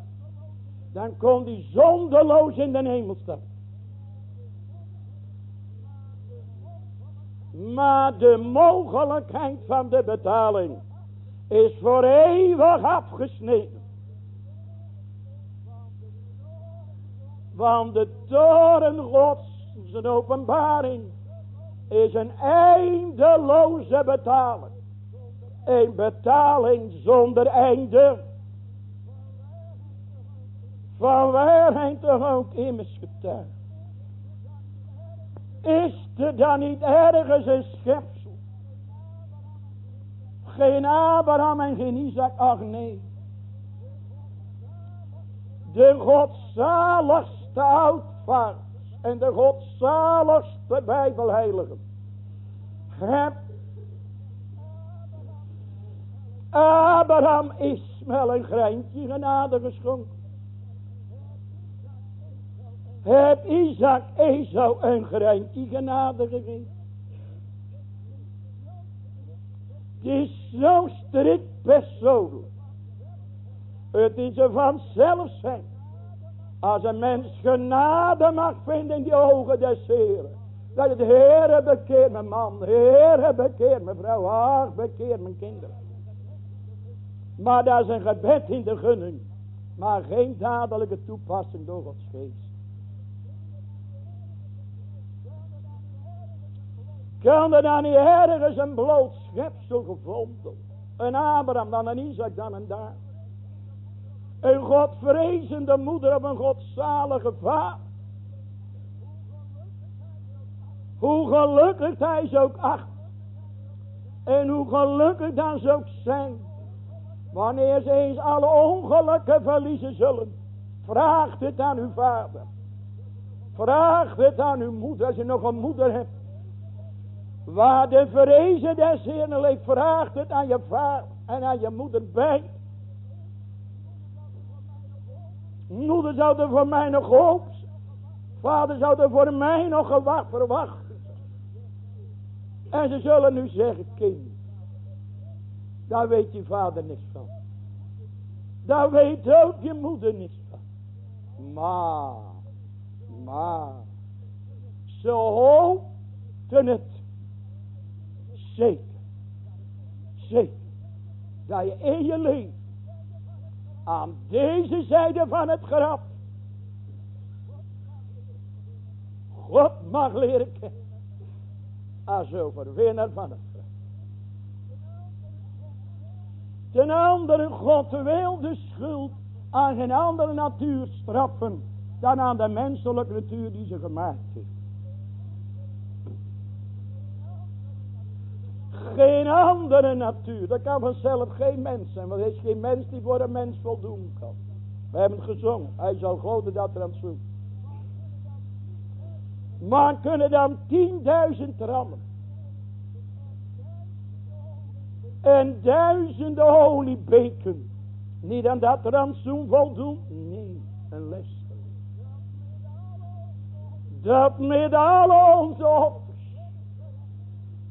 dan kon hij zondeloos in de hemel stappen. Maar de mogelijkheid van de betaling is voor eeuwig afgesneden. Want de toren zijn openbaring, is een eindeloze betaling. Een betaling zonder einde. Van waarheid toch ook immers getuigd. Is dan niet ergens een schepsel? Geen Abraham en geen Isaac, ach nee. De godzaligste oudvaart en de godzaligste bijbelheiligen. Heb Abraham Ismael een greintje genade geschonken. Heb Isaac Esau een greintje genade gegeven. Het is zo strikt persoonlijk. Het is er vanzelf zijn. Als een mens genade mag vinden in die ogen des Heren. Dat het Heere bekeer mijn man. Heere bekeer mijn vrouw. Ach bekeer mijn kinderen. Maar dat is een gebed in de gunning. Maar geen dadelijke toepassing door Gods geest. Kan er dan niet ergens een bloot schepsel gevonden. Een Abraham, dan een Isaac, dan een daar. Een godvrezende moeder of een godzalige vader. Hoe gelukkig hij ze ook acht. En hoe gelukkig dan ze ook zijn. Wanneer ze eens alle ongelukken verliezen zullen. Vraag het aan uw vader. Vraag het aan uw moeder als je nog een moeder hebt. Waar de vrezen des Heeren leeft. Vraag het aan je vader en aan je moeder bij. Moeder zou er voor mij nog hoop Vader zou er voor mij nog gewacht verwachten. En ze zullen nu zeggen, kind. Daar weet je vader niks van. Daar weet ook je moeder niks van. Maar, maar, ze hoopten het. Zeker, zeker, dat je in je leven aan deze zijde van het graf God mag leren kennen als overwinnaar van het graf. Ten andere, God wil de schuld aan geen andere natuur straffen dan aan de menselijke natuur die ze gemaakt heeft. Geen andere natuur. Dat kan vanzelf geen mens zijn. Want er is geen mens die voor een mens voldoen kan. We hebben het gezongen. Hij zal goden dat rantsoen. Maar kunnen dan tienduizend rammen. En duizenden oliebeken. Niet aan dat rantsoen voldoen. Nee, een les. Dat met alle onze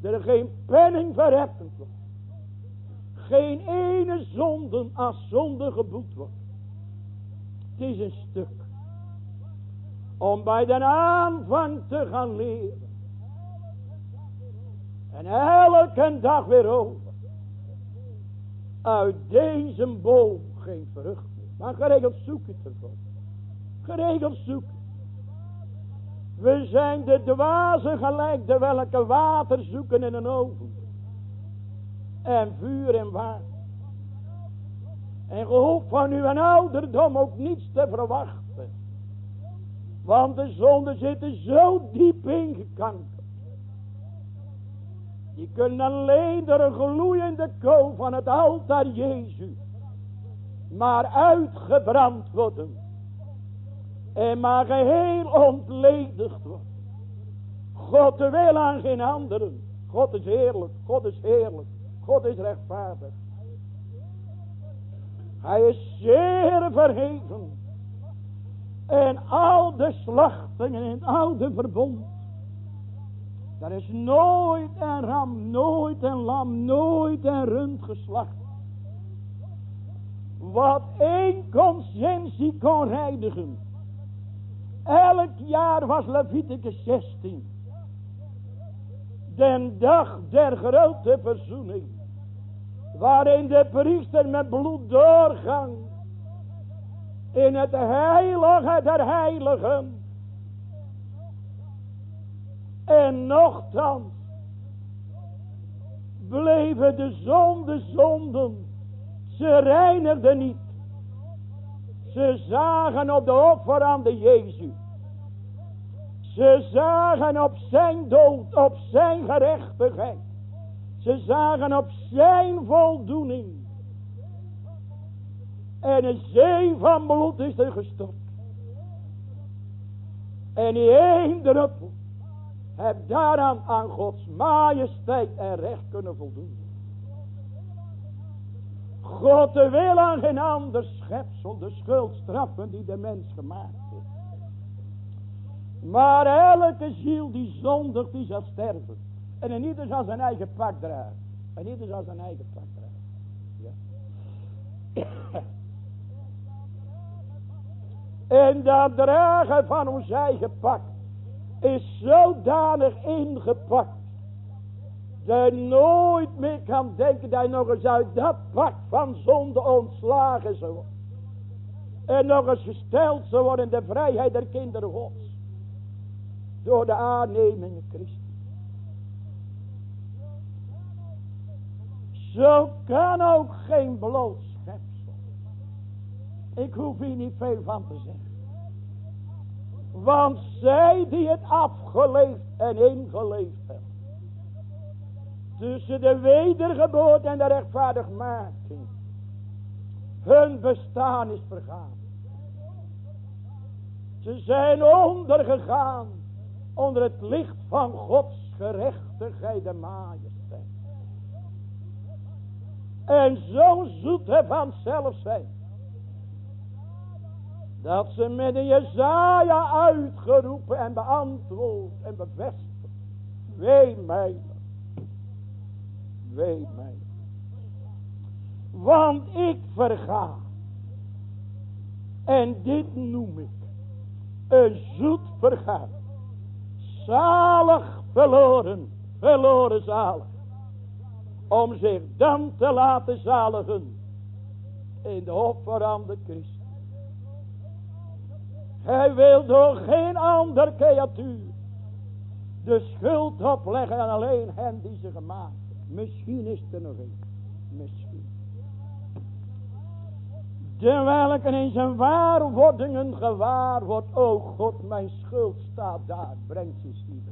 er geen penning verheffen wordt. Geen ene zonde als zonde geboet wordt. Het is een stuk. Om bij de aanvang te gaan leren. En elke dag weer over. Uit deze boom geen vrucht meer. Maar geregeld zoek het ervoor. Geregeld zoek we zijn de dwazen gelijk de welke water zoeken in een oven. En vuur en water. En gehoef van uw ouderdom ook niets te verwachten. Want de zonden zitten zo diep ingekankerd. Die kunnen alleen door een gloeiende kool van het altaar Jezus. Maar uitgebrand worden en maar geheel ontledigd wordt. God wil aan geen anderen. God is heerlijk, God is heerlijk, God is rechtvaardig. Hij is zeer verheven. En al de slachtingen in het oude verbond. Daar is nooit een ram, nooit een lam, nooit een rund geslacht. Wat één conscientie kon reinigen. Elk jaar was Leviticus 16. Den dag der grote verzoening. Waarin de priester met bloed doorgang. In het heilige der heiligen. En nochtans. Bleven de zonde zonden. Ze reinigden niet. Ze zagen op de offerande Jezus. Ze zagen op zijn dood, op zijn gerechtigheid. Ze zagen op zijn voldoening. En een zee van bloed is er gestort. En die één druppel heb daaraan aan Gods majesteit en recht kunnen voldoen. God wil aan geen ander schepsel de schuld straffen die de mens gemaakt heeft. Maar elke ziel die zondigt, die zal sterven. En in ieder zal zijn eigen pak dragen. En ieder zal zijn eigen pak dragen. En dat dragen van ons eigen pak is zodanig ingepakt. Dat nooit meer kan denken dat je nog eens uit dat pak van zonde ontslagen zou worden. En nog eens gesteld zou worden in de vrijheid der kinderen gods. Door de aanneming Christus. Zo kan ook geen bloot schepsel. Ik hoef hier niet veel van te zeggen. Want zij die het afgeleefd en ingeleefd hebben. Tussen de wedergeboorte en de rechtvaardigmaking. Hun bestaan is vergaan. Ze zijn ondergegaan onder het licht van Gods gerechtigheid en majesteit. En zo zoet hij vanzelf zijn. Dat ze met een Jezaja uitgeroepen en beantwoord en bevestigd. Wee mij. Wee mij. Want ik verga. En dit noem ik. Een zoet vergaan. Zalig verloren. Verloren zalig. Om zich dan te laten zaligen. In de offerande Christus. Hij wil door geen ander creatuur de schuld opleggen aan alleen hen die ze gemaakt. Misschien is er nog een. Misschien. De welke in zijn waarwordingen gewaar wordt. O God, mijn schuld staat daar. Brengt ze hier.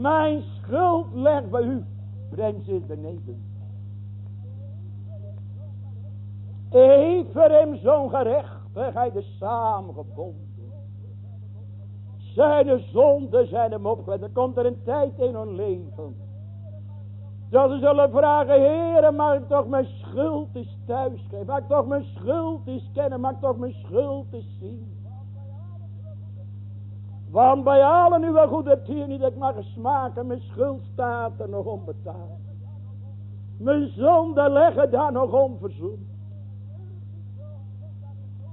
Mijn schuld ligt bij u. Breng ze beneden. Ephraim zo'n gerechtigheid is samengebonden. Zijn zonden zijn hem opgelegd. Er komt er een tijd in hun leven. Dat ze zullen vragen, Heere, mag ik toch mijn schuld eens thuis ik toch mijn schuld eens kennen. Mag ik toch mijn schuld eens zien. Want bij allen uw goede tieren die ik mag smaken, mijn schuld staat er nog onbetaald. Mijn zonden leggen daar nog onverzoend.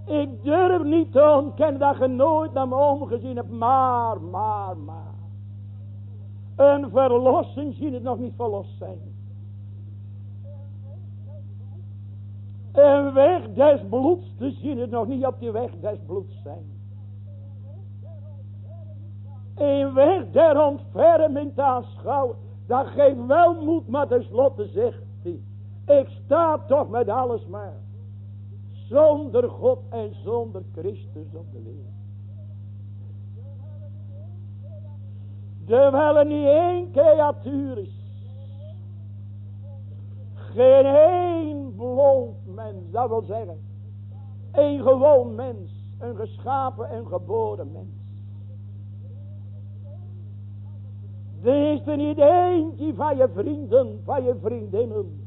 Ik durf niet te ontkennen dat je nooit naar me omgezien hebt. Maar, maar, maar. Een verlossing zien het nog niet verlost zijn. Een weg des bloeds te zien het nog niet op die weg des bloeds zijn. Een weg der ontferming te aanschouwen. Dat geeft wel moed, maar tenslotte zegt hij. Ik sta toch met alles maar. Zonder God en zonder Christus op de wereld. Terwijl er niet één creatuur is. Geen één bloot mens, dat wil zeggen. Een gewoon mens. Een geschapen en geboren mens. Er is er niet eentje van je vrienden, van je vriendinnen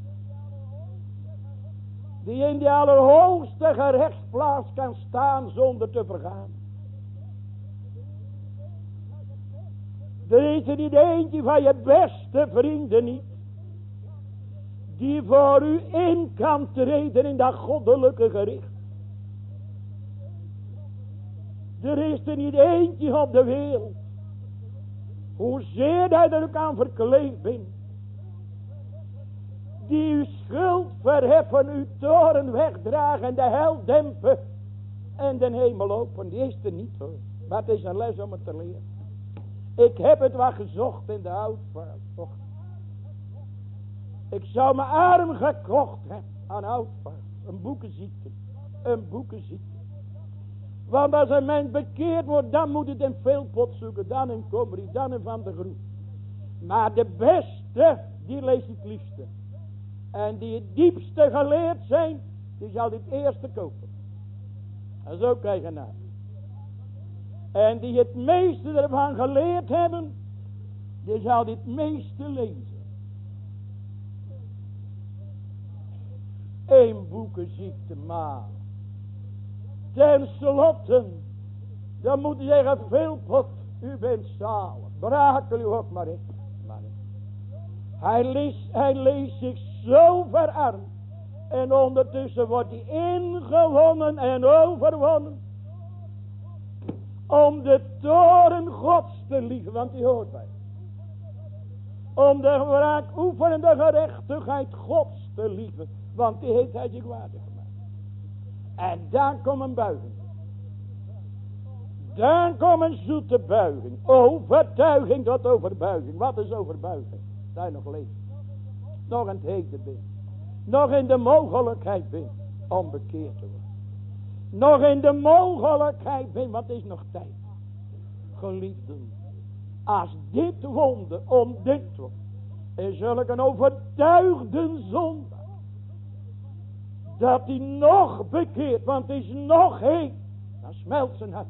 die in die allerhoogste gerechtsplaats kan staan zonder te vergaan. Er is er niet eentje van je beste vrienden niet, die voor u in kan treden in dat goddelijke gericht. Er is er niet eentje op de wereld, hoezeer hij er ook aan verkleed bent, die uw schuld verheffen, uw toren wegdragen, de hel dempen en de hemel open. Die is er niet hoor. Maar het is een les om het te leren. Ik heb het wat gezocht in de oudvaart. Ik zou mijn arm gekocht hebben aan oudvaart. Een boekenziekte. Een boekenziekte. Want als een mens bekeerd wordt, dan moet het veel pot zoeken. Dan in Comrie, dan in Van de Groep. Maar de beste, die leest het liefste. En die het diepste geleerd zijn, die zal dit eerste kopen. Dat is ook eigenaar. En die het meeste ervan geleerd hebben, die zal dit meeste lezen. Eén boekenziekte maar. Ten slotte, dan moet je zeggen, veel pot, u bent zalig. Brakel u ook maar in. Hij leest, hij leest zich zo verarmd. En ondertussen wordt hij ingewonnen en overwonnen. Om de toren gods te liegen, want die hoort bij. Om de wraak oefenende gerechtigheid gods te liegen, want die heeft hij zich waardig gemaakt. En daar komt een buiging. Daar komt een zoete buiging. Overtuiging tot overbuiging. Wat is overbuiging? Daar nog leven. Nog een het hete bent. Nog in de mogelijkheid bent om bekeerd te worden. Nog in de mogelijkheid bent, wat is nog tijd. Geliefden. Als dit wonder dit wordt. Is zulke overtuigde zonde. Dat hij nog bekeert. Want het is nog heet. Dan smelt zijn hart.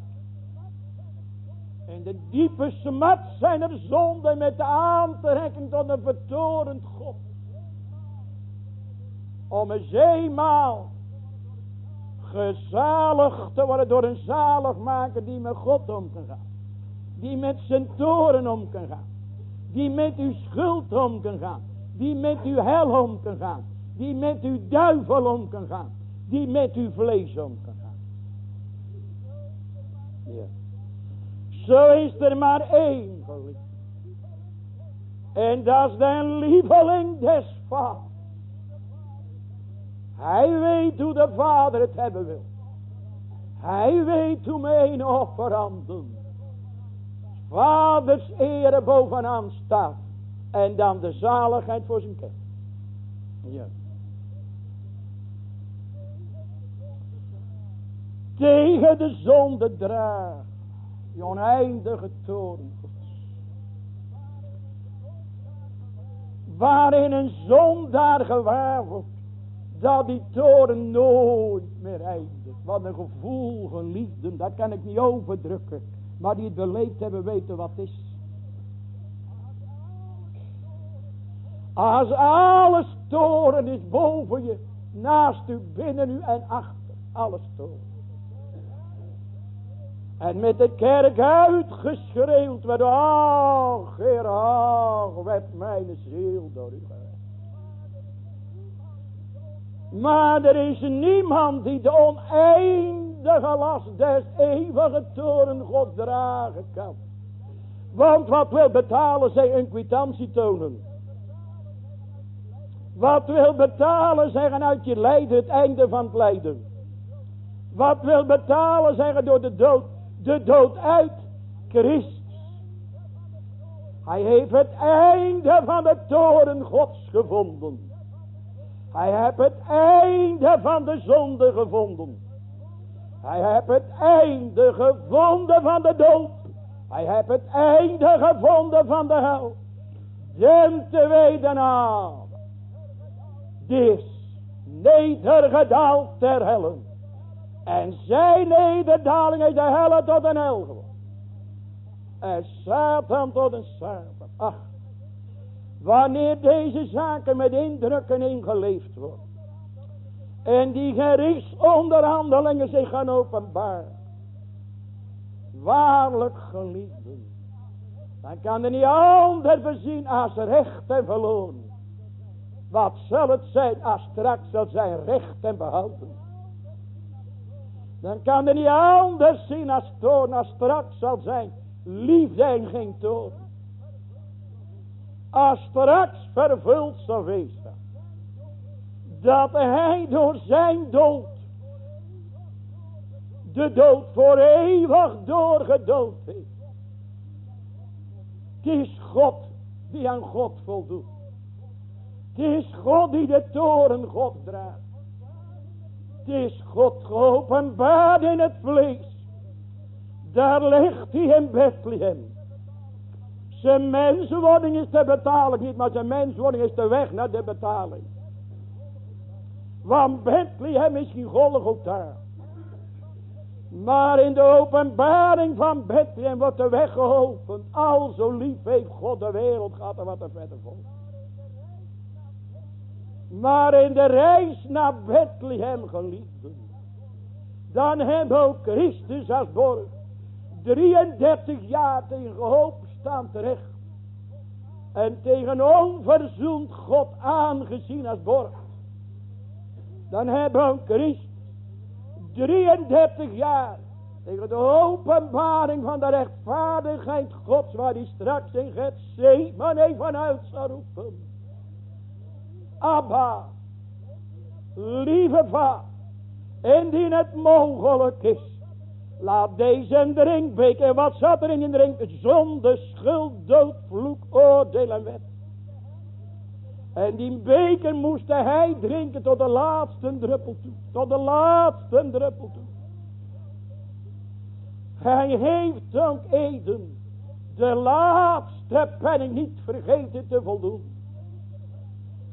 En de diepe smat zijn er zonde met de aantrekking tot een vertorend God. Om een zeemaal gezalig te worden door een zaligmaker die met God om kan gaan. Die met zijn toren om kan gaan. Die met uw schuld om kan gaan. Die met uw hel om kan gaan. Die met uw duivel om kan gaan. Die met uw vlees om kan gaan. Ja. Zo is er maar één. En dat is de lieveling des vaders. Hij weet hoe de vader het hebben wil. Hij weet hoe mijn offeranden. Vaders ere bovenaan staat. En dan de zaligheid voor zijn kind. Ja. Tegen de zonde draagt die oneindige toren Waarin een zondaar gewaar wordt. Dat die toren nooit meer eindigt. Wat een gevoel geliefden. Dat kan ik niet overdrukken. Maar die het beleefd hebben weten wat is. Als alles toren is boven je. Naast u, binnen u en achter. Alles toren. En met de kerk uitgeschreeuwd werd. Ach, Heer, ach, werd mijn ziel door u Maar er is niemand die de oneindige last des eeuwige toren God dragen kan. Want wat wil betalen, zij een kwitantie tonen. Wat wil betalen, zeggen uit je lijden, het einde van het lijden. Wat wil betalen, zeggen door de dood de dood uit Christus. Hij heeft het einde van de toren gods gevonden. Hij heeft het einde van de zonde gevonden. Hij heeft het einde gevonden van de dood. Hij heeft het einde gevonden van de hel. Den te weten aan. Dis nedergedaald ter hellen. En zijn nederdaling is de helle tot een hel geworden. En Satan tot een Satan. Ach, wanneer deze zaken met indrukken ingeleefd worden. En die gerichtsonderhandelingen zich gaan openbaren. Waarlijk geliefden. Dan kan er niet anders bezien als recht en verloren. Wat zal het zijn als straks zal zijn recht en behouden. Dan kan er niet anders zien als toorn, als straks zal zijn. Liefde en geen toorn. Als straks vervuld zal wezen. Dat hij door zijn dood. De dood voor eeuwig doorgedood heeft. Het is God die aan God voldoet. Het is God die de toren God draagt. Het is God geopenbaard in het vlees. Daar ligt hij in Bethlehem. Zijn menswording is de betaling niet, maar zijn menswording is de weg naar de betaling. Want Bethlehem is geen Golgotha. Maar in de openbaring van Bethlehem wordt de weg geholpen. Al zo lief heeft God de wereld gehad en wat er verder volgt. Maar in de reis naar Bethlehem geliefden. Dan hebben ook Christus als borg 33 jaar tegen gehoop staan terecht. En tegen onverzoend God aangezien als borg. Dan hebben Christus 33 jaar tegen de openbaring van de rechtvaardigheid Gods, waar hij straks in Gethsemane vanuit zal roepen. Abba, lieve vader, indien het mogelijk is, laat deze drinkbeek, en wat zat er in die drink? Zonde, schuld, dood, vloek, oordeel en wet. En die beker moest hij drinken tot de laatste druppel toe. Tot de laatste druppel toe. Hij heeft ook Eden de laatste penning niet vergeten te voldoen.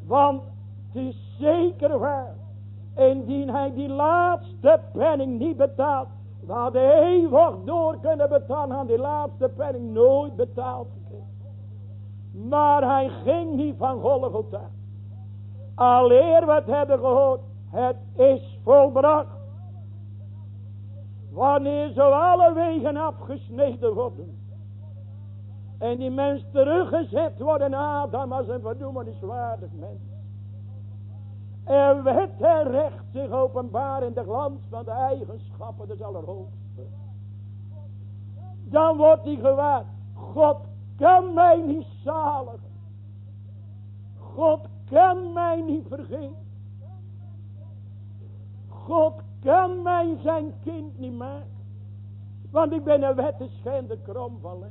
Want het is zeker waar. Indien hij die laatste penning niet betaalt. We hadden eeuwig door kunnen betalen aan die laatste penning nooit betaald maar hij ging niet van Golgotha. Alleer wat hebben gehoord. Het is volbracht. Wanneer zo alle wegen afgesneden worden. En die mens teruggezet worden. Adam als een verdoemeniswaardig mens. Wet en recht zich openbaar in de glans van de eigenschappen des Allerhoogste. Dan wordt hij gewaard. God kan mij niet zaligen. God kan mij niet vergeten. God kan mij zijn kind niet maken. Want ik ben een wettenschende krom van.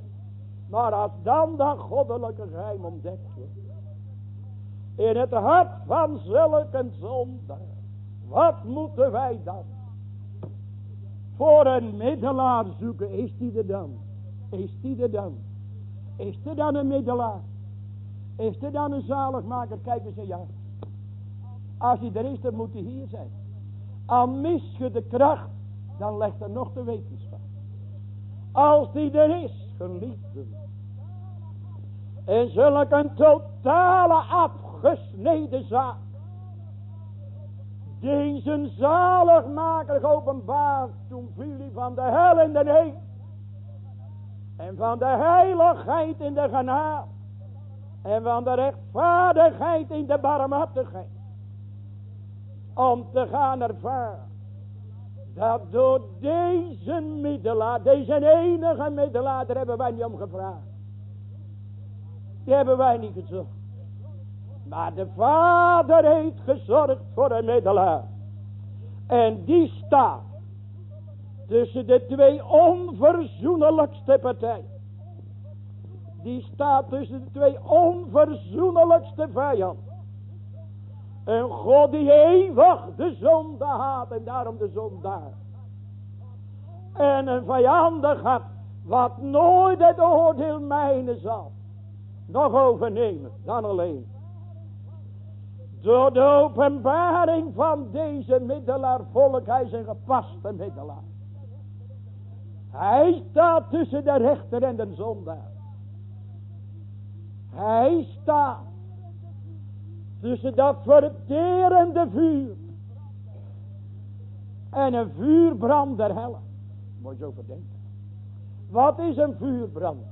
Maar als dan dat goddelijke geheim ontdekt wordt. In het hart van zulke zonde. Wat moeten wij dan? Voor een middelaar zoeken. Is die er dan? Is die er dan? Is er dan een middelaar? Is er dan een zaligmaker? Kijk eens ja. Als hij er is, dan moet hij hier zijn. Al mis je de kracht, dan legt er nog de wetenschap. Als die er is, geliefden. In zulke een totale afgesneden zaak. Deze zaligmaker geopenbaard toen viel hij van de hel in de heen. En van de heiligheid in de genade. En van de rechtvaardigheid in de barmhartigheid. Om te gaan ervaren. Dat door deze middelaar, deze enige middelaar, daar hebben wij niet om gevraagd. Die hebben wij niet gezocht. Maar de Vader heeft gezorgd voor een middelaar. En die staat tussen de twee onverzoenlijkste partijen. Die staat tussen de twee onverzoenlijkste vijanden. Een God die eeuwig de zonde haat en daarom de zondaar. En een vijandig had wat nooit het oordeel mijne zal. Nog overnemen dan alleen. Door de openbaring van deze middelaar volk, hij is een gepaste middelaar. Hij staat tussen de rechter en de zondaar. Hij staat tussen dat verterende vuur en een vuurbrand der helle. Moet je over denken. Wat is een vuurbrand?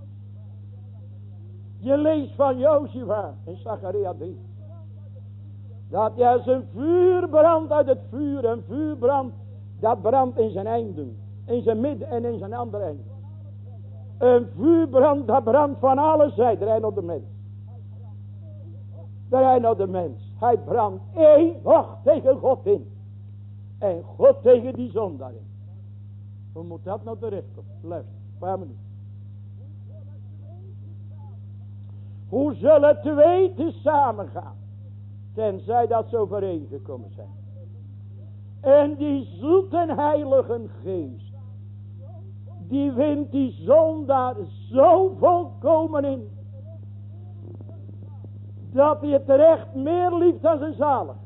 Je leest van Jozua in Zacharia 3. Dat je als een vuurbrand uit het vuur, een vuurbrand, dat brandt in zijn einden in zijn midden en in zijn andere eind. Een vuurbrand, dat brandt van alle zijden, hij op de mens. Daar hij op de mens. Hij brandt eeuwig tegen God in. En God tegen die zon daarin. Hoe moet dat nou terechtkomen? Luister, een paar minuten. Hoe zullen twee te samen gaan? Tenzij dat zo overeengekomen zijn. En die zoete heilige geest Die wint die zondaar zo volkomen in. Dat hij terecht meer lief dan zijn zalig.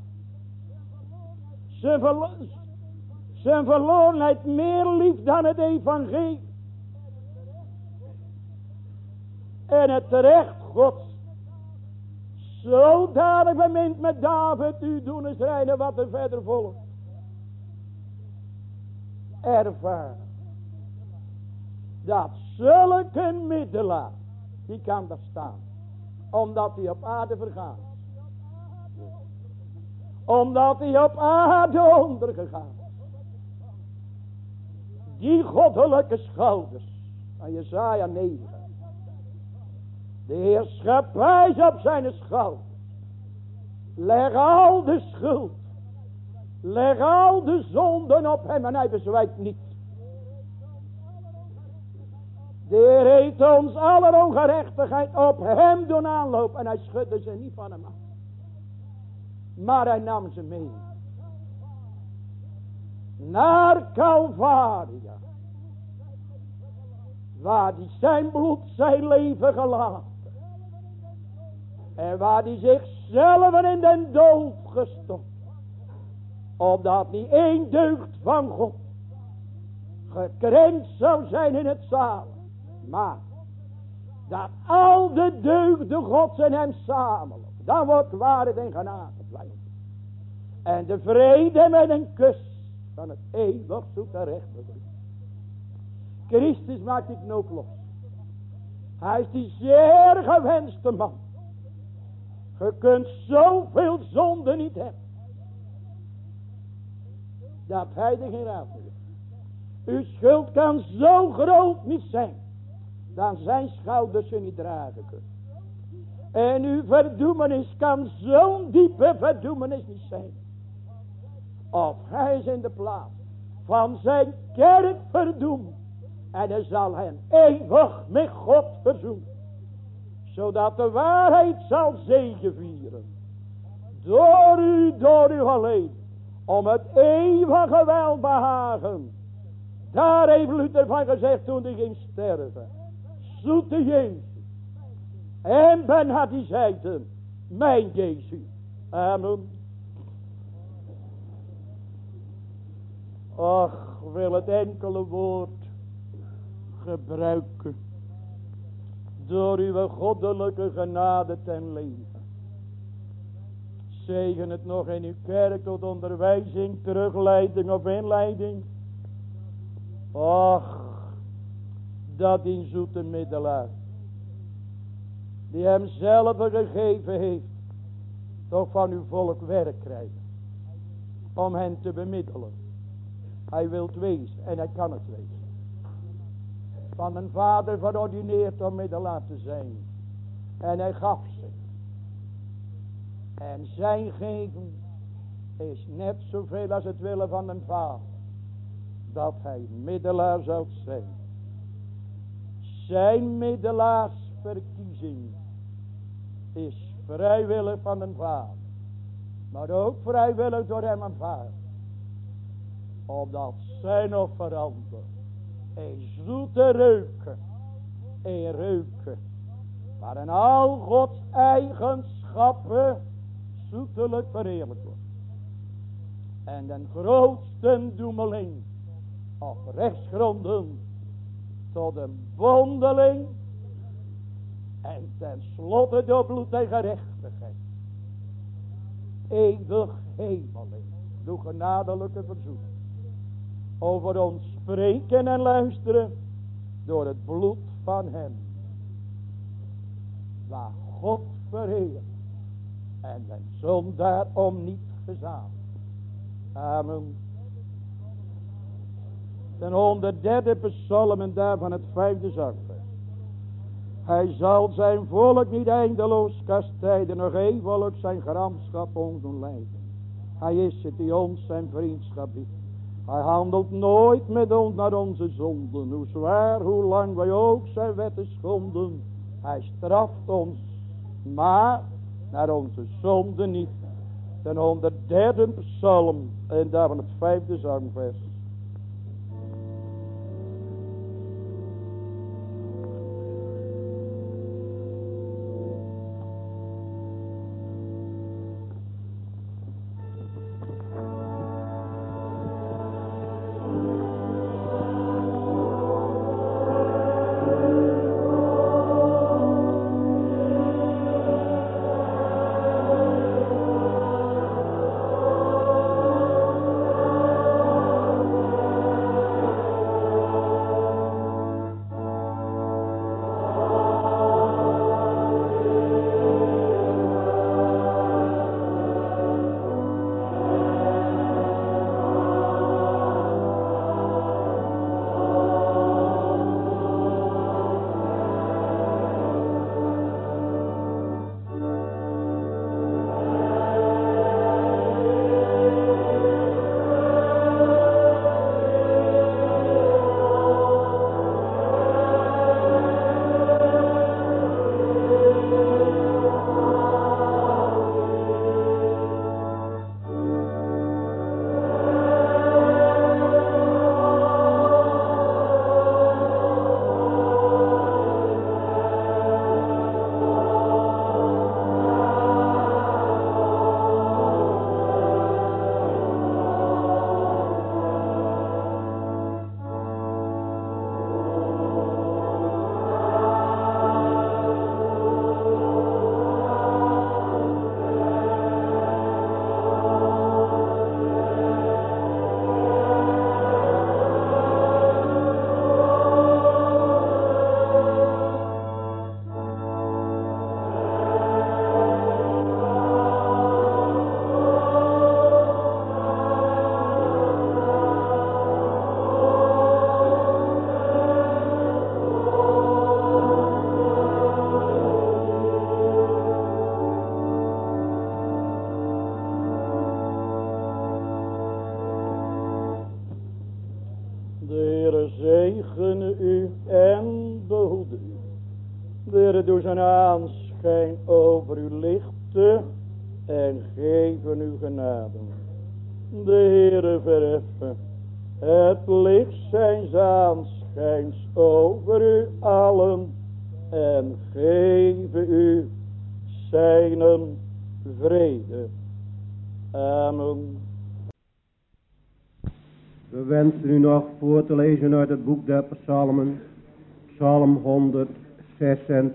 Zijn, verlo verlorenheid meer lief dan het evangelie. En het terecht Gods. Zodanig bemint met David u doen rijden wat er verder volgt. Ervaar. Dat zulke middelaar. Die kan daar staan. Omdat hij op aarde vergaat. Omdat hij op aarde ondergegaan Die goddelijke schouders. Van Jezaja 9. De Heer prijs op zijn schouder. Leg al de schuld. Leg al de zonden op hem en hij bezwijkt niet. De Heer heeft ons alle ongerechtigheid op hem doen aanlopen en hij schudde ze niet van hem af. Maar hij nam ze mee. Naar Calvaria. Waar die zijn bloed zijn leven gelaten. En waar hij zichzelf in den dood gestopt. Opdat niet één deugd van God gekrenkt zou zijn in het zaal. Maar dat al de deugden Gods in hem samenlopen. Dan wordt waarheid en genade blijven. En de vrede met een kus van het eeuwig zoekt recht. Christus maakt die knoop los. Hij is die zeer gewenste man. Je kunt zoveel zonde niet hebben. Dat hij er geen raad meer Uw schuld kan zo groot niet zijn. Dan zijn schouders je niet dragen kunnen. En uw verdoemenis kan zo'n diepe verdoemenis niet zijn. Of hij is in de plaats van zijn kerk verdoemd. En hij zal hen eeuwig met God verzoenen zodat de waarheid zal zegevieren. Door u, door u alleen. Om het eeuwige welbehagen. Daar heeft Luther van gezegd toen hij ging sterven. Zoete Jezus. En ben had hij zeiden. Mijn Jezus. Amen. Ach, wil het enkele woord gebruiken door uw goddelijke genade ten leven. Zegen het nog in uw kerk tot onderwijzing, terugleiding of inleiding. Och, dat in zoete middelaar, die hem zelf gegeven heeft, toch van uw volk werk krijgen, om hen te bemiddelen. Hij wilt wezen en hij kan het wezen van een vader verordineerd om middelaar te zijn. En hij gaf ze. En zijn geven is net zoveel als het willen van een vader. Dat hij middelaar zou zijn. Zijn middelaarsverkiezing is vrijwillig van een vader. Maar ook vrijwillig door hem aanvaard. Opdat zijn offerande een zoete reuken. Een reuken. Waarin al Gods eigenschappen zoetelijk verheerlijk wordt. En den grootste doemeling of rechtsgronden tot een bondeling en tenslotte door bloed en gerechtigheid. Eeuwig hemeling, doe genadelijke verzoek over ons spreken en luisteren door het bloed van hem. Waar God verheert en den zon daarom niet gezaamd. Amen. Ten honderd psalm en daarvan het vijfde zangvers. Hij zal zijn volk niet eindeloos kastijden, nog eeuwig zijn gramschap ons doen lijden. Hij is het die ons zijn vriendschap biedt. Hij handelt nooit met ons naar onze zonden. Hoe zwaar, hoe lang wij ook zijn wetten schonden. Hij straft ons. Maar naar onze zonden niet. Ten onder derde psalm. En daarvan het vijfde zangvers. Psalm 126.